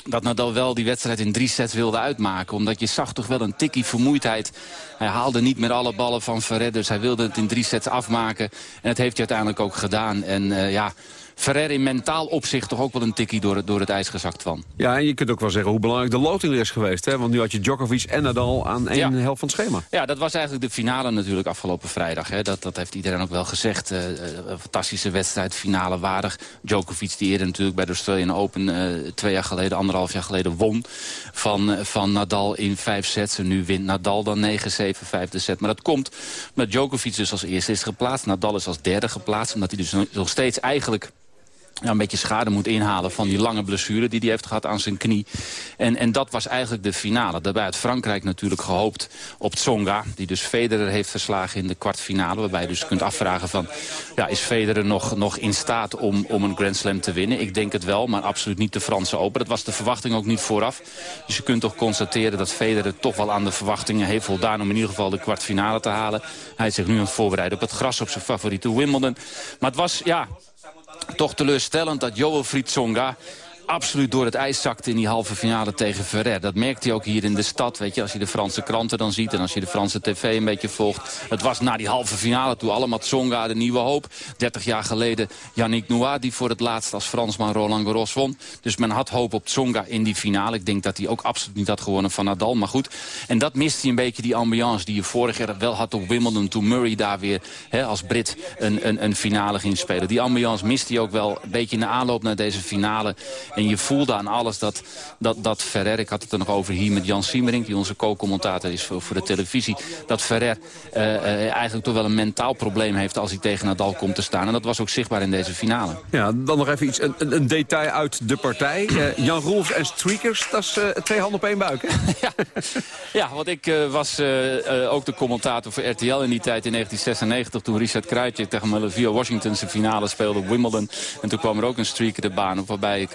dat Nadal wel die wedstrijd in drie sets wilde uitmaken. Omdat je zag toch wel een tikkie vermoeidheid. Hij haalde niet meer alle ballen van Ferrer, dus hij wilde het in drie sets afmaken. En dat heeft hij uiteindelijk ook gedaan. En uh, ja... Ferrer in mentaal opzicht toch ook wel een tikkie door het, door het ijs gezakt van. Ja, en je kunt ook wel zeggen hoe belangrijk de loting er is geweest. Hè? Want nu had je Djokovic en Nadal aan één ja. helft van het schema. Ja, dat was eigenlijk de finale natuurlijk afgelopen vrijdag. Hè? Dat, dat heeft iedereen ook wel gezegd. Uh, een fantastische wedstrijd, finale waardig. Djokovic die eerder natuurlijk bij de Australian Open uh, twee jaar geleden, anderhalf jaar geleden won. Van, uh, van Nadal in vijf sets. En nu wint Nadal dan 9-7, vijfde set. Maar dat komt omdat Djokovic dus als eerste is geplaatst. Nadal is als derde geplaatst. Omdat hij dus nog steeds eigenlijk ja, een beetje schade moet inhalen van die lange blessure die hij heeft gehad aan zijn knie. En, en dat was eigenlijk de finale. Daarbij had Frankrijk natuurlijk gehoopt op Tsonga, die dus Federer heeft verslagen in de kwartfinale. Waarbij je dus kunt afvragen van, ja, is Federer nog, nog in staat om, om een Grand Slam te winnen? Ik denk het wel, maar absoluut niet de Franse Open. Dat was de verwachting ook niet vooraf. Dus je kunt toch constateren dat Federer toch wel aan de verwachtingen heeft voldaan om in ieder geval de kwartfinale te halen. Hij is zich nu aan het voorbereiden op het gras op zijn favoriete Wimbledon. Maar het was, ja, toch teleurstellend dat Joel Tsonga absoluut door het ijs zakte in die halve finale tegen Ferrer. Dat merkt hij ook hier in de stad, weet je, als je de Franse kranten dan ziet... en als je de Franse tv een beetje volgt. Het was na die halve finale toe allemaal Tsonga de nieuwe hoop. 30 jaar geleden Yannick Noah, die voor het laatst als Fransman Roland Garros won. Dus men had hoop op Tsonga in die finale. Ik denk dat hij ook absoluut niet had gewonnen van Nadal, maar goed. En dat mist hij een beetje, die ambiance die je vorig jaar wel had op Wimbledon... toen Murray daar weer als Brit een, een, een finale ging spelen. Die ambiance mist hij ook wel een beetje in de aanloop naar deze finale... je voelde aan alles dat, dat, dat Ferrer, ik had het er nog over hier met Jan Siemering... die onze co-commentator is voor, voor de televisie... dat Ferrer uh, uh, eigenlijk toch wel een mentaal probleem heeft als hij tegen Nadal komt te staan. En dat was ook zichtbaar in deze finale. Ja, dan nog even iets, een, een detail uit de partij. Uh, Jan Roels en Streakers, dat is twee handen op één buik, hè? ja. ja, want ik was ook de commentator voor RTL in die tijd in 1996... toen Richard Krajcek tegen Melvia Washington zijn finale speelde op Wimbledon. En toen kwam er ook een streaker de baan op waarbij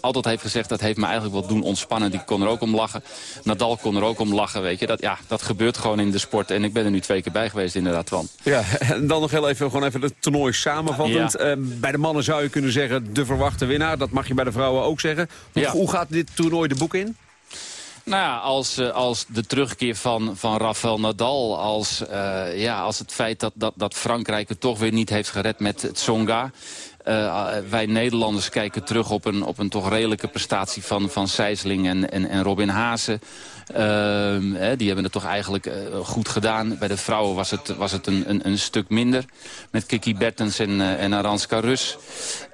Altijd heeft gezegd... dat heeft me eigenlijk wel doen ontspannen. Die kon er ook om lachen. Nadal kon er ook om lachen, weet je. Dat, ja, dat gebeurt gewoon in de sport. En ik ben er nu twee keer bij geweest, inderdaad, Twan. Ja, en dan nog heel even, gewoon even het toernooi samenvattend. Ja. Uh, bij de mannen zou je kunnen zeggen de verwachte winnaar. Dat mag je bij de vrouwen ook zeggen. Hoe, ja. hoe gaat dit toernooi de boek in? Nou ja, als, als de terugkeer van, van Rafael Nadal. Als, uh, ja, als het feit dat, dat, dat Frankrijk het toch weer niet heeft gered met Tsonga. Uh, wij Nederlanders kijken terug op een, op een toch redelijke prestatie van, van Sijsling en, en, en Robin. Uh, hè, die hebben het toch eigenlijk uh, goed gedaan. Bij de vrouwen was het, was het een, een, een stuk minder. Met Kiki Bertens en, en Aranska Rus.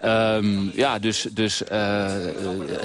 Um, ja, dus, dus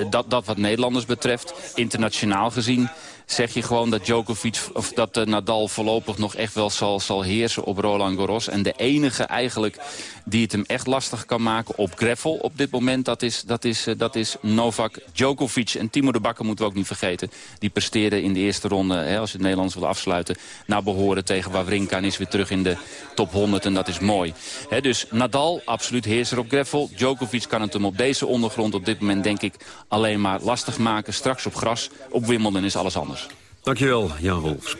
dat, dat wat Nederlanders betreft. Internationaal gezien zeg je gewoon dat Djokovic of dat uh, Nadal voorlopig nog echt wel zal, zal heersen op Roland Garros. En de enige eigenlijk die het hem echt lastig kan maken op gravel op dit moment, dat is, dat is, uh, dat is Novak Djokovic. En Timo de Bakker moeten we ook niet vergeten. Die presteerde in de eerste ronde, hè, als je het Nederlands wil afsluiten, naar behoren tegen Wawrinka en is weer terug in de top 100 en dat is mooi. Hè, dus Nadal, absoluut heerser op gravel. Djokovic kan het hem op deze ondergrond op dit moment denk ik alleen maar lastig maken. Straks op gras, op Wimbledon is alles anders. Dankjewel, Jan Rolfs.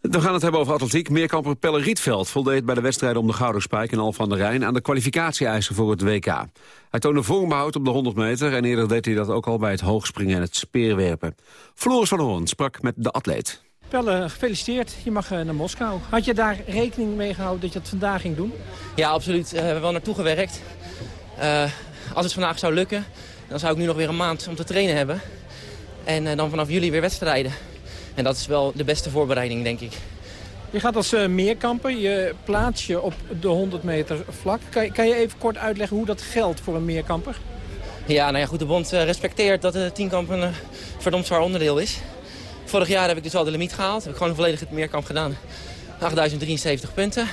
We gaan het hebben over atletiek. Meerkamper Pelle Rietveld voldeed bij de wedstrijden om de Gouden Spijk in Al van der Rijn aan de kwalificatie-eisen voor het WK. Hij toonde vormbehoud op de 100 meter en eerder deed hij dat ook al bij het hoogspringen en het speerwerpen. Floris van Hoorn sprak met de atleet. Pelle, gefeliciteerd. Je mag naar Moskou. Had je daar rekening mee gehouden dat je het vandaag ging doen? Ja, absoluut. Uh, we hebben wel naartoe gewerkt. Uh, als het vandaag zou lukken, dan zou ik nu nog weer een maand om te trainen hebben. En eh, dan vanaf juli weer wedstrijden. En dat is wel de beste voorbereiding, denk ik. Je gaat als uh, meerkamper, je plaats je op de 100 meter vlak. Kan je, kan je even kort uitleggen hoe dat geldt voor een meerkamper? Ja, nou ja, goed, de bond uh, respecteert dat de tienkamp een verdomd zwaar onderdeel is. Vorig jaar heb ik dus al de limiet gehaald. Heb ik gewoon een volledige meerkamp gedaan. 8073 punten.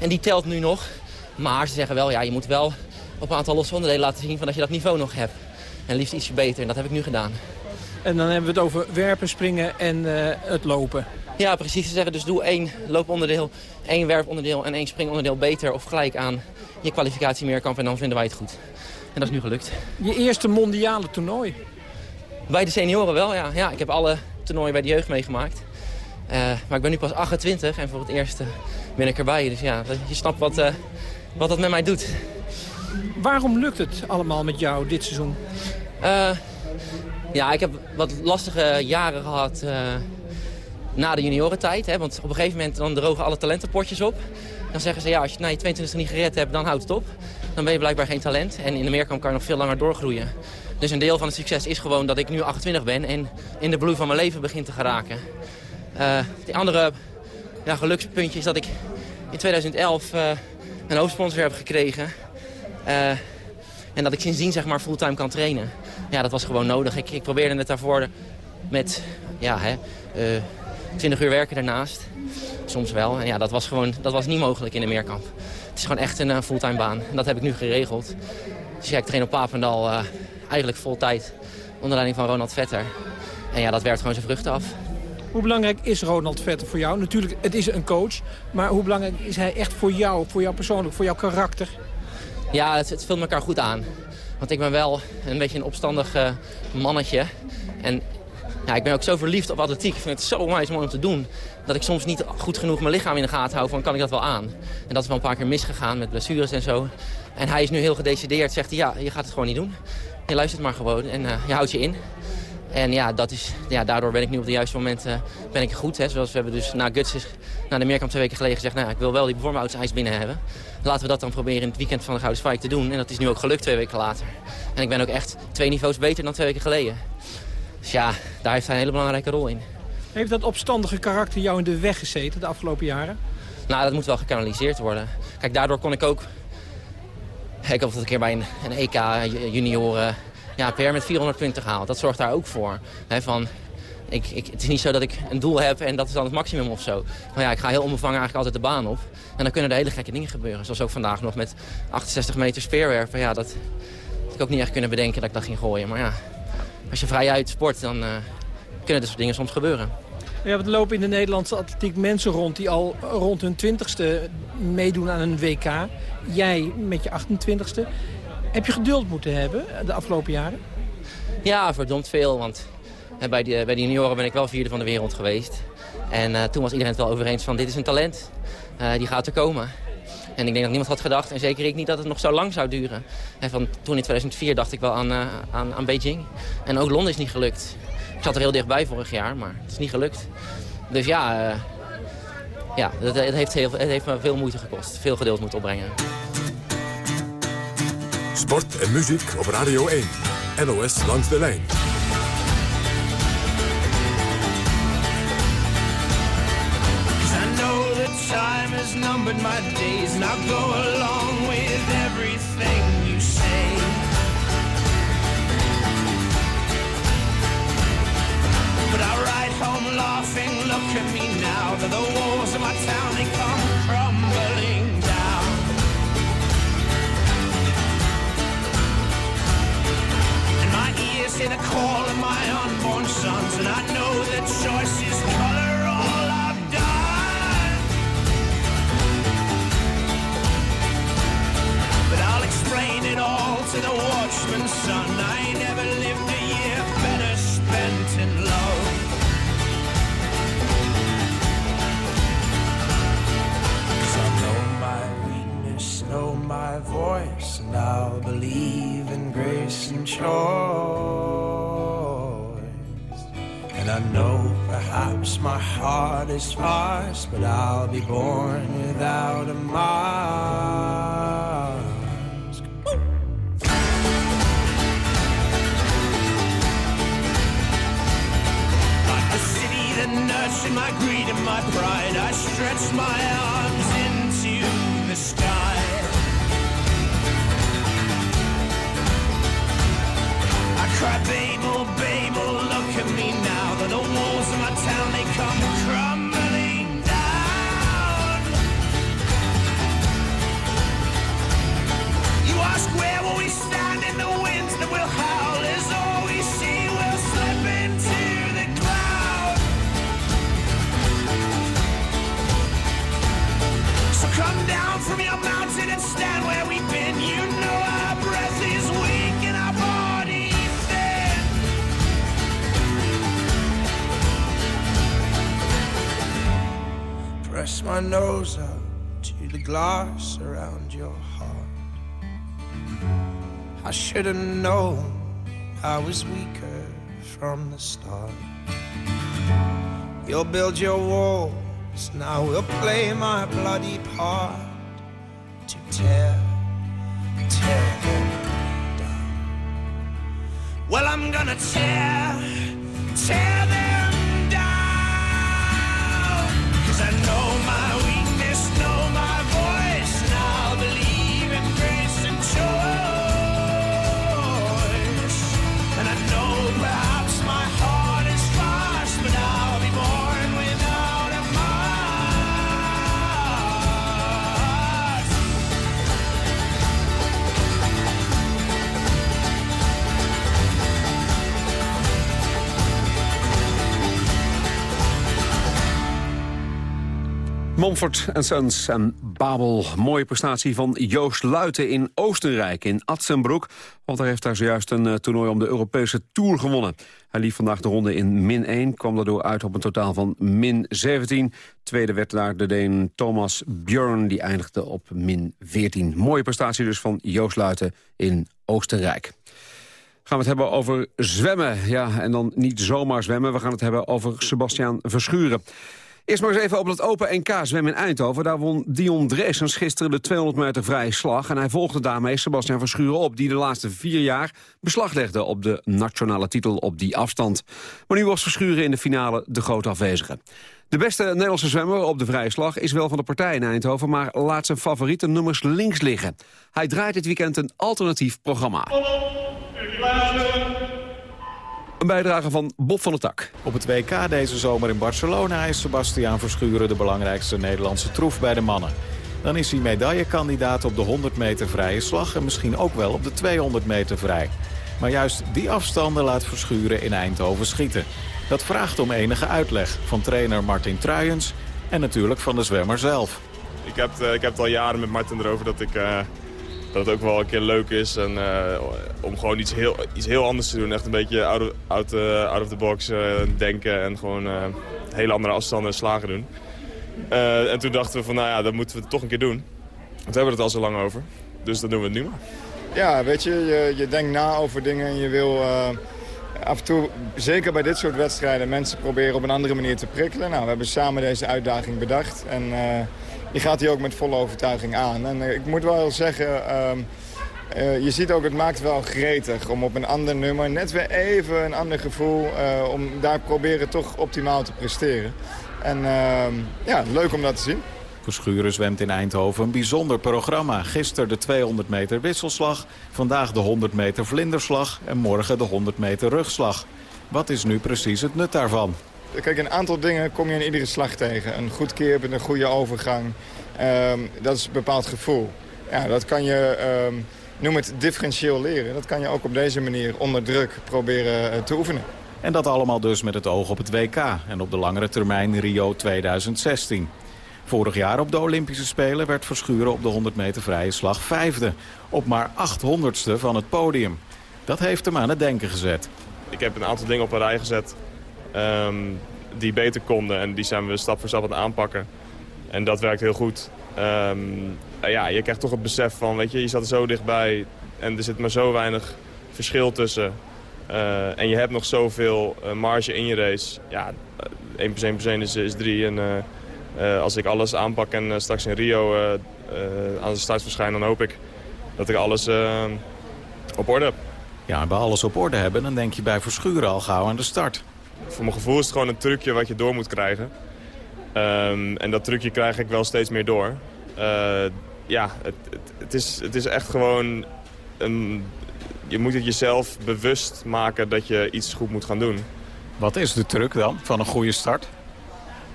En die telt nu nog. Maar ze zeggen wel, ja, je moet wel op een aantal losse onderdelen laten zien van dat je dat niveau nog hebt. En liefst ietsje beter. En dat heb ik nu gedaan. En dan hebben we het over werpen, springen en uh, het lopen. Ja, precies. Ze zeggen dus doe één looponderdeel, één werponderdeel en één springonderdeel beter of gelijk aan je kwalificatie meerkamp. En dan vinden wij het goed. En dat is nu gelukt. Je eerste mondiale toernooi? Bij de senioren wel, ja. ja ik heb alle toernooien bij de jeugd meegemaakt. Uh, maar ik ben nu pas 28 en voor het eerst uh, ben ik erbij. Dus ja, je snapt wat, uh, wat dat met mij doet. Waarom lukt het allemaal met jou dit seizoen? Ja, ik heb wat lastige jaren gehad na de juniorentijd. Hè, want op een gegeven moment dan drogen alle talentenpotjes op. Dan zeggen ze, ja, als je na je 22 niet gered hebt, dan houdt het op. Dan ben je blijkbaar geen talent. En in de meerkamp kan je nog veel langer doorgroeien. Dus een deel van het succes is gewoon dat ik nu 28 ben en in de bloei van mijn leven begin te geraken. Uh, de andere ja, gelukspuntje is dat ik in 2011 uh, een hoofdsponsor heb gekregen. En dat ik sindsdien zeg maar fulltime kan trainen. Ja, dat was gewoon nodig. Ik, ik probeerde het daarvoor met ja, hè, 20 uur werken daarnaast. Soms wel. En ja, dat was gewoon dat was niet mogelijk in de meerkamp. Het is gewoon echt een fulltime baan. En dat heb ik nu geregeld. Dus ja, ik train op Papendal eigenlijk vol tijd. Onder leiding van Ronald Vetter. En ja, dat werkt gewoon zijn vruchten af. Hoe belangrijk is Ronald Vetter voor jou? Natuurlijk, het is een coach. Maar hoe belangrijk is hij echt voor jou, voor jou persoonlijk, voor jouw karakter? Ja, het, het vult elkaar goed aan. Want ik ben wel een beetje een opstandig uh, mannetje. En ja, ik ben ook zo verliefd op atletiek. Ik vind het zo mooi om te doen. Dat ik soms niet goed genoeg mijn lichaam in de gaten hou van kan ik dat wel aan. En dat is wel een paar keer misgegaan met blessures en zo. En hij is nu heel gedecideerd. Zegt hij, ja, je gaat het gewoon niet doen. Je luistert maar gewoon en uh, je houdt je in. En ja, dat is, ja, daardoor ben ik nu op het juiste moment uh, ben ik goed. Hè. Zoals we hebben dus na Guts, na de meerkamp twee weken geleden gezegd... nou, ik wil wel die performance binnen hebben. Laten we dat dan proberen in het weekend van de Gouden Spike te doen. En dat is nu ook gelukt twee weken later. En ik ben ook echt twee niveaus beter dan twee weken geleden. Dus ja, daar heeft hij een hele belangrijke rol in. Heeft dat opstandige karakter jou in de weg gezeten de afgelopen jaren? Nou, dat moet wel gekanaliseerd worden. Kijk, daardoor kon ik ook... Ik heb dat een keer bij een, een EK junioren ja, PR met 420 gehaald. Dat zorgt daar ook voor. van, ik, ik, het is niet zo dat ik een doel heb en dat is dan het maximum of zo. Maar ja, ik ga heel onbevangen eigenlijk altijd de baan op. En dan kunnen er hele gekke dingen gebeuren. Zoals ook vandaag nog met 68 meter speerwerpen. Ja, dat had ik ook niet echt kunnen bedenken dat ik dat ging gooien. Maar ja, als je vrij uit sport, dan uh, kunnen dit soort dingen soms gebeuren. Ja, we lopen in de Nederlandse atletiek mensen rond die al rond hun twintigste meedoen aan een WK. Jij met je 28ste. Heb je geduld moeten hebben de afgelopen jaren? Ja, verdomd veel. Want bij de, bij de junioren ben ik wel vierde van de wereld geweest. En toen was iedereen het wel over eens van dit is een talent. Die gaat er komen. En ik denk dat niemand had gedacht, en zeker ik niet, dat het nog zo lang zou duren. En van toen in 2004 dacht ik wel aan, aan, aan Beijing. En ook Londen is niet gelukt. Ik zat er heel dichtbij vorig jaar, maar het is niet gelukt. Dus ja, ja het, heeft heel, het heeft me veel moeite gekost. Veel geduld moeten opbrengen. Sport en muziek op Radio 1. NOS langs de lijn. Time has numbered my days go along with everything you say. But I ride home laughing, look at me now. The walls of my town, they come crumbling hear the call of my unborn sons, and I know that choice is color all I've done. But I'll explain it all to the watchman's son. I never lived a year better spent in love. know my voice, and I'll believe in grace and choice. And I know perhaps my heart is fast, but I'll be born without a mask. Like a city that nurtured my greed and my pride, I stretched my arms Cry, Babel, look at me now. The walls of my town, they come crumbling down. You ask where Press my nose up to the glass around your heart. I should have known I was weaker from the start. You'll build your walls, now we'll play my bloody part to tear, tear them down. Well, I'm gonna tear, tear them Momford Sons en Babel. Mooie prestatie van Joost Luiten in Oostenrijk, in Atzenbroek. Want hij heeft daar zojuist een eh, toernooi om de Europese Tour gewonnen. Hij liep vandaag de ronde in min 1, kwam daardoor uit op een totaal van min 17. Tweede werd daar de Deen Thomas Björn, die eindigde op min 14. Mooie prestatie dus van Joost Luiten in Oostenrijk. Gaan we het hebben over zwemmen. Ja, en dan niet zomaar zwemmen. We gaan het hebben over Sebastiaan Verschuren. Eerst maar eens even op het Open NK zwemmen in Eindhoven. Daar won Dion Dresens gisteren de 200 meter vrije slag. En hij volgde daarmee Sebastian Verschuren op... die de laatste vier jaar beslag legde op de nationale titel op die afstand. Maar nu was Verschuren in de finale de grote afwezige. De beste Nederlandse zwemmer op de vrije slag is wel van de partij in Eindhoven... maar laat zijn favoriete nummers links liggen. Hij draait dit weekend een alternatief programma. Een bijdrage van Bob van der Tak. Op het WK deze zomer in Barcelona is Sebastiaan Verschuren de belangrijkste Nederlandse troef bij de mannen. Dan is hij medaillekandidaat op de 100 meter vrije slag en misschien ook wel op de 200 meter vrij. Maar juist die afstanden laat Verschuren in Eindhoven schieten. Dat vraagt om enige uitleg van trainer Martin Truijens en natuurlijk van de zwemmer zelf. Ik heb, eh, ik heb het al jaren met Martin erover dat, ik, eh, dat het ook wel een keer leuk is. En, eh, om gewoon iets heel, iets heel anders te doen. Echt een beetje out of, out, eh, out of the box eh, denken en gewoon hele andere afstanden en slagen doen. En toen dachten we van nou ja, dat moeten we toch een keer doen. Want we hebben het al zo lang over. Dus dan doen we nu maar. Ja, weet je, je, je denkt na over dingen en je wil af en toe, zeker bij dit soort wedstrijden, mensen proberen op een andere manier te prikkelen. Nou, we hebben samen deze uitdaging bedacht en je gaat die ook met volle overtuiging aan. En uh, ik moet wel zeggen, ehm, uh, je ziet ook, het maakt wel gretig om op een ander nummer, net weer even een ander gevoel, om daar proberen toch optimaal te presteren. En ehm, ja, leuk om dat te zien. Verschuren zwemt in Eindhoven een bijzonder programma. Gisteren de 200 meter wisselslag, vandaag de 100 meter vlinderslag en morgen de 100 meter rugslag. Wat is nu precies het nut daarvan? Kijk, een aantal dingen kom je in iedere slag tegen. Een goed keerpunt, een goede overgang. Um, dat is een bepaald gevoel. Ja, dat kan je, um, noem het differentieel leren. Dat kan je ook op deze manier onder druk proberen uh, te oefenen. En dat allemaal dus met het oog op het WK en op de langere termijn Rio 2016. Vorig jaar op de Olympische Spelen werd Verschuren op de 100 meter vrije slag vijfde. Op maar 800ste van het podium. Dat heeft hem aan het denken gezet. Ik heb een aantal dingen op een rij gezet um, die beter konden. En die zijn we stap voor stap aan het aanpakken. En dat werkt heel goed. Um, ja, je krijgt toch het besef van, weet je, je zat er zo dichtbij. En er zit maar zo weinig verschil tussen. Uh, en je hebt nog zoveel uh, marge in je race. Ja, 1 plus 1 plus 1 is, is 3. En als ik alles aanpak en straks in Rio aan de start verschijn... dan hoop ik dat ik alles op orde heb. Ja, en bij alles op orde hebben, dan denk je bij Verschuren al gauw aan de start. Voor mijn gevoel is het gewoon een trucje wat je door moet krijgen. Ehm, en dat trucje krijg ik wel steeds meer door. Eh, ja, het, het, het, is, het is echt gewoon... Een, je moet het jezelf bewust maken dat je iets goed moet gaan doen. Wat is de truc dan van een goede start?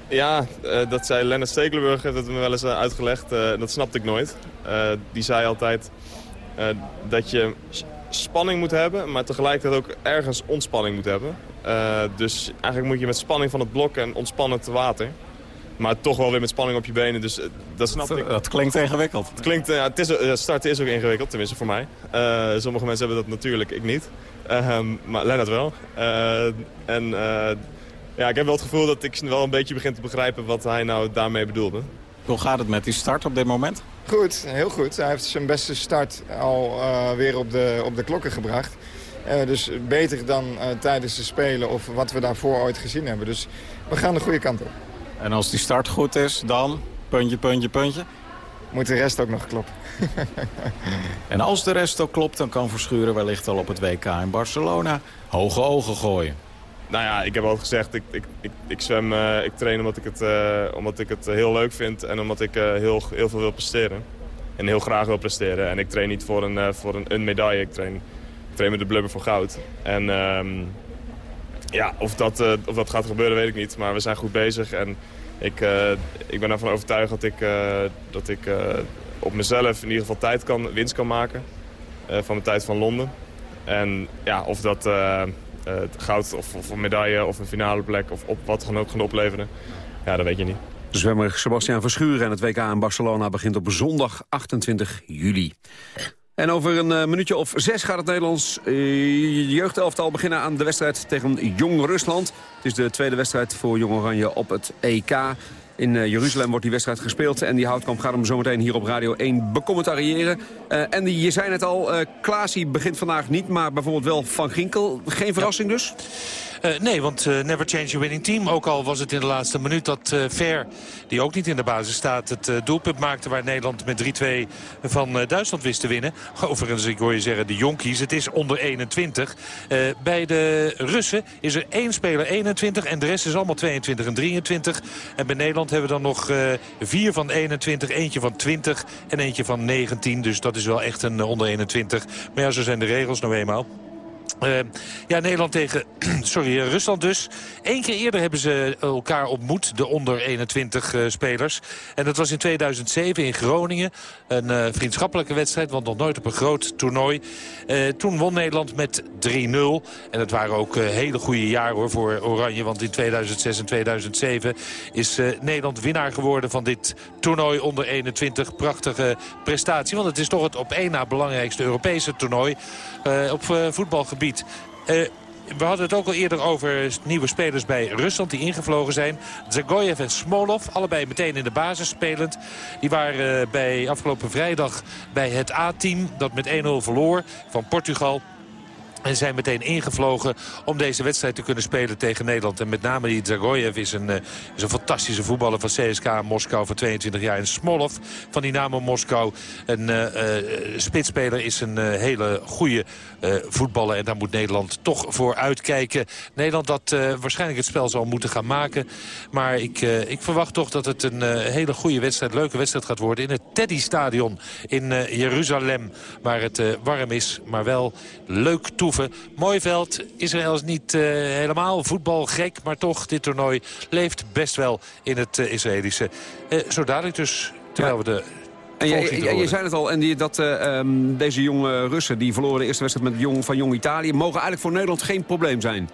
Ja, uh, dat zei Lennart Stekelenburg, heeft het me wel eens uh, uitgelegd. Uh, dat snapte ik nooit. die zei altijd dat je spanning moet hebben, maar tegelijkertijd ook ergens ontspanning moet hebben. dus eigenlijk moet je met spanning van het blok en ontspannen te water. Maar toch wel weer met spanning op je benen, dus dat snap ik. Dat klinkt ingewikkeld. Het klinkt, het is, starten is ook ingewikkeld, tenminste voor mij. sommige mensen hebben dat natuurlijk, ik niet. Ehm, maar Lennart wel. en ja, ik heb wel het gevoel dat ik wel een beetje begin te begrijpen wat hij nou daarmee bedoelde. Hoe gaat het met die start op dit moment? Goed, heel goed. Hij heeft zijn beste start al uh, weer op de, op de klokken gebracht. Uh, dus beter dan uh, tijdens de Spelen of wat we daarvoor ooit gezien hebben. Dus we gaan de goede kant op. En als die start goed is, dan puntje, puntje, puntje? Moet de rest ook nog kloppen. en als de rest ook klopt, dan kan Verschuren wellicht al op het WK in Barcelona hoge ogen gooien. Nou ja, ik heb al gezegd, ik, ik, ik, ik zwem, uh, ik train omdat ik, het, uh, omdat ik het heel leuk vind en omdat ik uh, heel, heel veel wil presteren. En heel graag wil presteren. En ik train niet voor een, voor een, een medaille, ik train, ik train met de blubber voor goud. En um, ja, of dat, of dat gaat gebeuren weet ik niet, maar we zijn goed bezig. En ik, ik ben ervan overtuigd dat ik, dat ik op mezelf in ieder geval tijd kan, winst kan maken van mijn tijd van Londen. En ja, of dat goud of, of, een medaille of een finale plek of op wat dan ook gaan opleveren. Ja, dat weet je niet. Zwemmer Sebastian Verschuren en het WK in Barcelona begint op zondag 28 juli. En over een uh, minuutje of zes gaat het Nederlands uh, jeugdelftal beginnen aan de wedstrijd tegen Jong Rusland. Het is de tweede wedstrijd voor Jong Oranje op het EK. In uh, Jeruzalem wordt die wedstrijd gespeeld. En die houtkamp gaat hem zometeen hier op Radio 1 becommentariëren. En je zei het al, uh, Klaasie begint vandaag niet, maar bijvoorbeeld wel Van Ginkel. Geen verrassing ja. dus? Uh, nee, want uh, never change your winning team. Ook al was het in de laatste minuut dat uh, Ver, die ook niet in de basis staat... het doelpunt maakte waar Nederland met 3-2 van Duitsland wist te winnen. Overigens, ik hoor je zeggen, de jonkies, het is onder 21. bij de Russen is er één speler 21 en de rest is allemaal 22 en 23. En bij Nederland hebben we dan nog vier van 21, eentje van 20 en eentje van 19. Dus dat is wel echt een onder 21. Maar ja, zo zijn de regels nou eenmaal. Uh, ja, Nederland tegen sorry, Rusland dus. Eén keer eerder hebben ze elkaar ontmoet, de onder 21 uh, spelers. En dat was in 2007 in Groningen. Een vriendschappelijke wedstrijd, want nog nooit op een groot toernooi. toen won Nederland met 3-0. En het waren ook hele goede jaren hoor, voor Oranje. Want in 2006 en 2007 is Nederland winnaar geworden van dit toernooi onder 21. Prachtige prestatie, want het is toch het op één na belangrijkste Europese toernooi op voetbalgebied gebied. Uh, we hadden het ook al eerder over nieuwe spelers bij Rusland die ingevlogen zijn. Zagoyev en Smolov, allebei meteen in de basis spelend. Die waren bij afgelopen vrijdag bij het A-team dat met 1-0 verloor van Portugal. En zijn meteen ingevlogen om deze wedstrijd te kunnen spelen tegen Nederland. En met name die is een, uh, is een fantastische voetballer van CSK Moskou van 22 jaar. En Smolov van Dynamo Moskou, een uh, uh, spitsspeler, is een hele goede voetballer. En daar moet Nederland toch voor uitkijken. Nederland dat waarschijnlijk het spel zal moeten gaan maken. Maar ik, ik verwacht toch dat het een hele goede wedstrijd, leuke wedstrijd gaat worden. In het Teddy Stadion in Jeruzalem. Waar het warm is, maar wel leuk toe Mooi veld. Israël is niet uh, helemaal voetbalgek. Maar toch, dit toernooi leeft best wel in het uh, Israëlische. Uh, zo dadelijk dus, terwijl we de en je, je, je, zei het al, en die, dat, uh, um, deze jonge Russen die verloren de eerste wedstrijd met jong, van Jong Italië... mogen eigenlijk voor Nederland geen probleem zijn.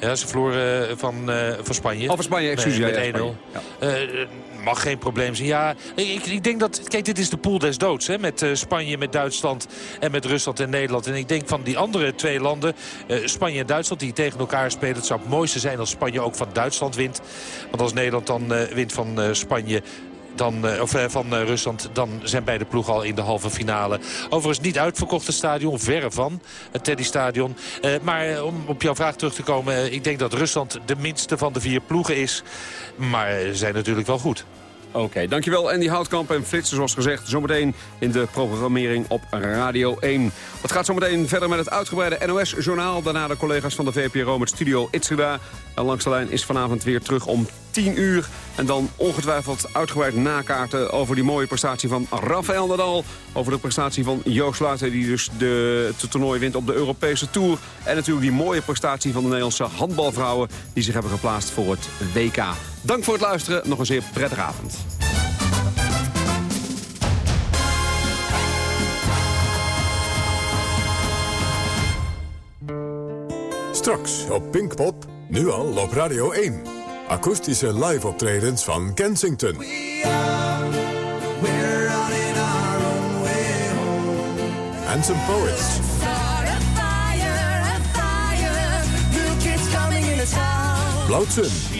Ja, ze verloren van, uh, van Spanje. Oh, van Spanje, excuus. Nee, met 1-0. Ja, ja. uh, mag geen probleem zijn. Ja, ik, ik, denk dat... Kijk, dit is de pool des doods. Hè, met uh, Spanje, met Duitsland en met Rusland en Nederland. En ik denk van die andere twee landen, uh, Spanje en Duitsland... die tegen elkaar spelen. Het zou het mooiste zijn als Spanje ook van Duitsland wint. Want als Nederland dan uh, wint van Spanje dan, of van Rusland, dan zijn beide ploegen al in de halve finale. Overigens niet uitverkochte stadion, verre van het Teddy Stadion. Uh, maar om op jouw vraag terug te komen, ik denk dat Rusland de minste van de vier ploegen is. Maar zijn natuurlijk wel goed. Oké, dankjewel Andy Houtkamp en Flitsen zoals gezegd. Zometeen in de programmering op Radio 1. Het gaat zometeen verder met het uitgebreide NOS-journaal. Daarna de collega's van de VPRO met Studio Itzida. En langs de lijn is vanavond weer terug om 10 uur. En dan ongetwijfeld uitgebreid nakaarten over die mooie prestatie van Rafael Nadal. Over de prestatie van Joost Luiten die dus de, het toernooi wint op de Europese Tour. En natuurlijk die mooie prestatie van de Nederlandse handbalvrouwen... die zich hebben geplaatst voor het WK. Dank voor het luisteren. Nog een zeer prettige avond. Straks op Pinkpop, nu al op Radio 1. Akoestische live optredens van Kensington. And some poets. Blauwtsen. She sings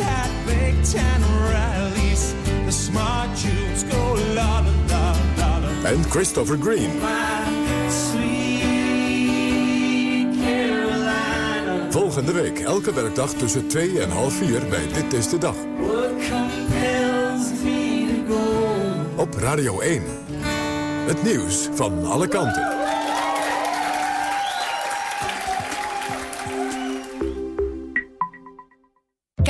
at big ten rallies. The smart Jews go la la la la la. En Christopher Green. Sweet Carolina. Volgende week elke werkdag tussen 2 en half 4 bij Dit is de Dag. Op Radio 1. Het nieuws van alle kanten.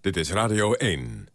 Dit is Radio 1.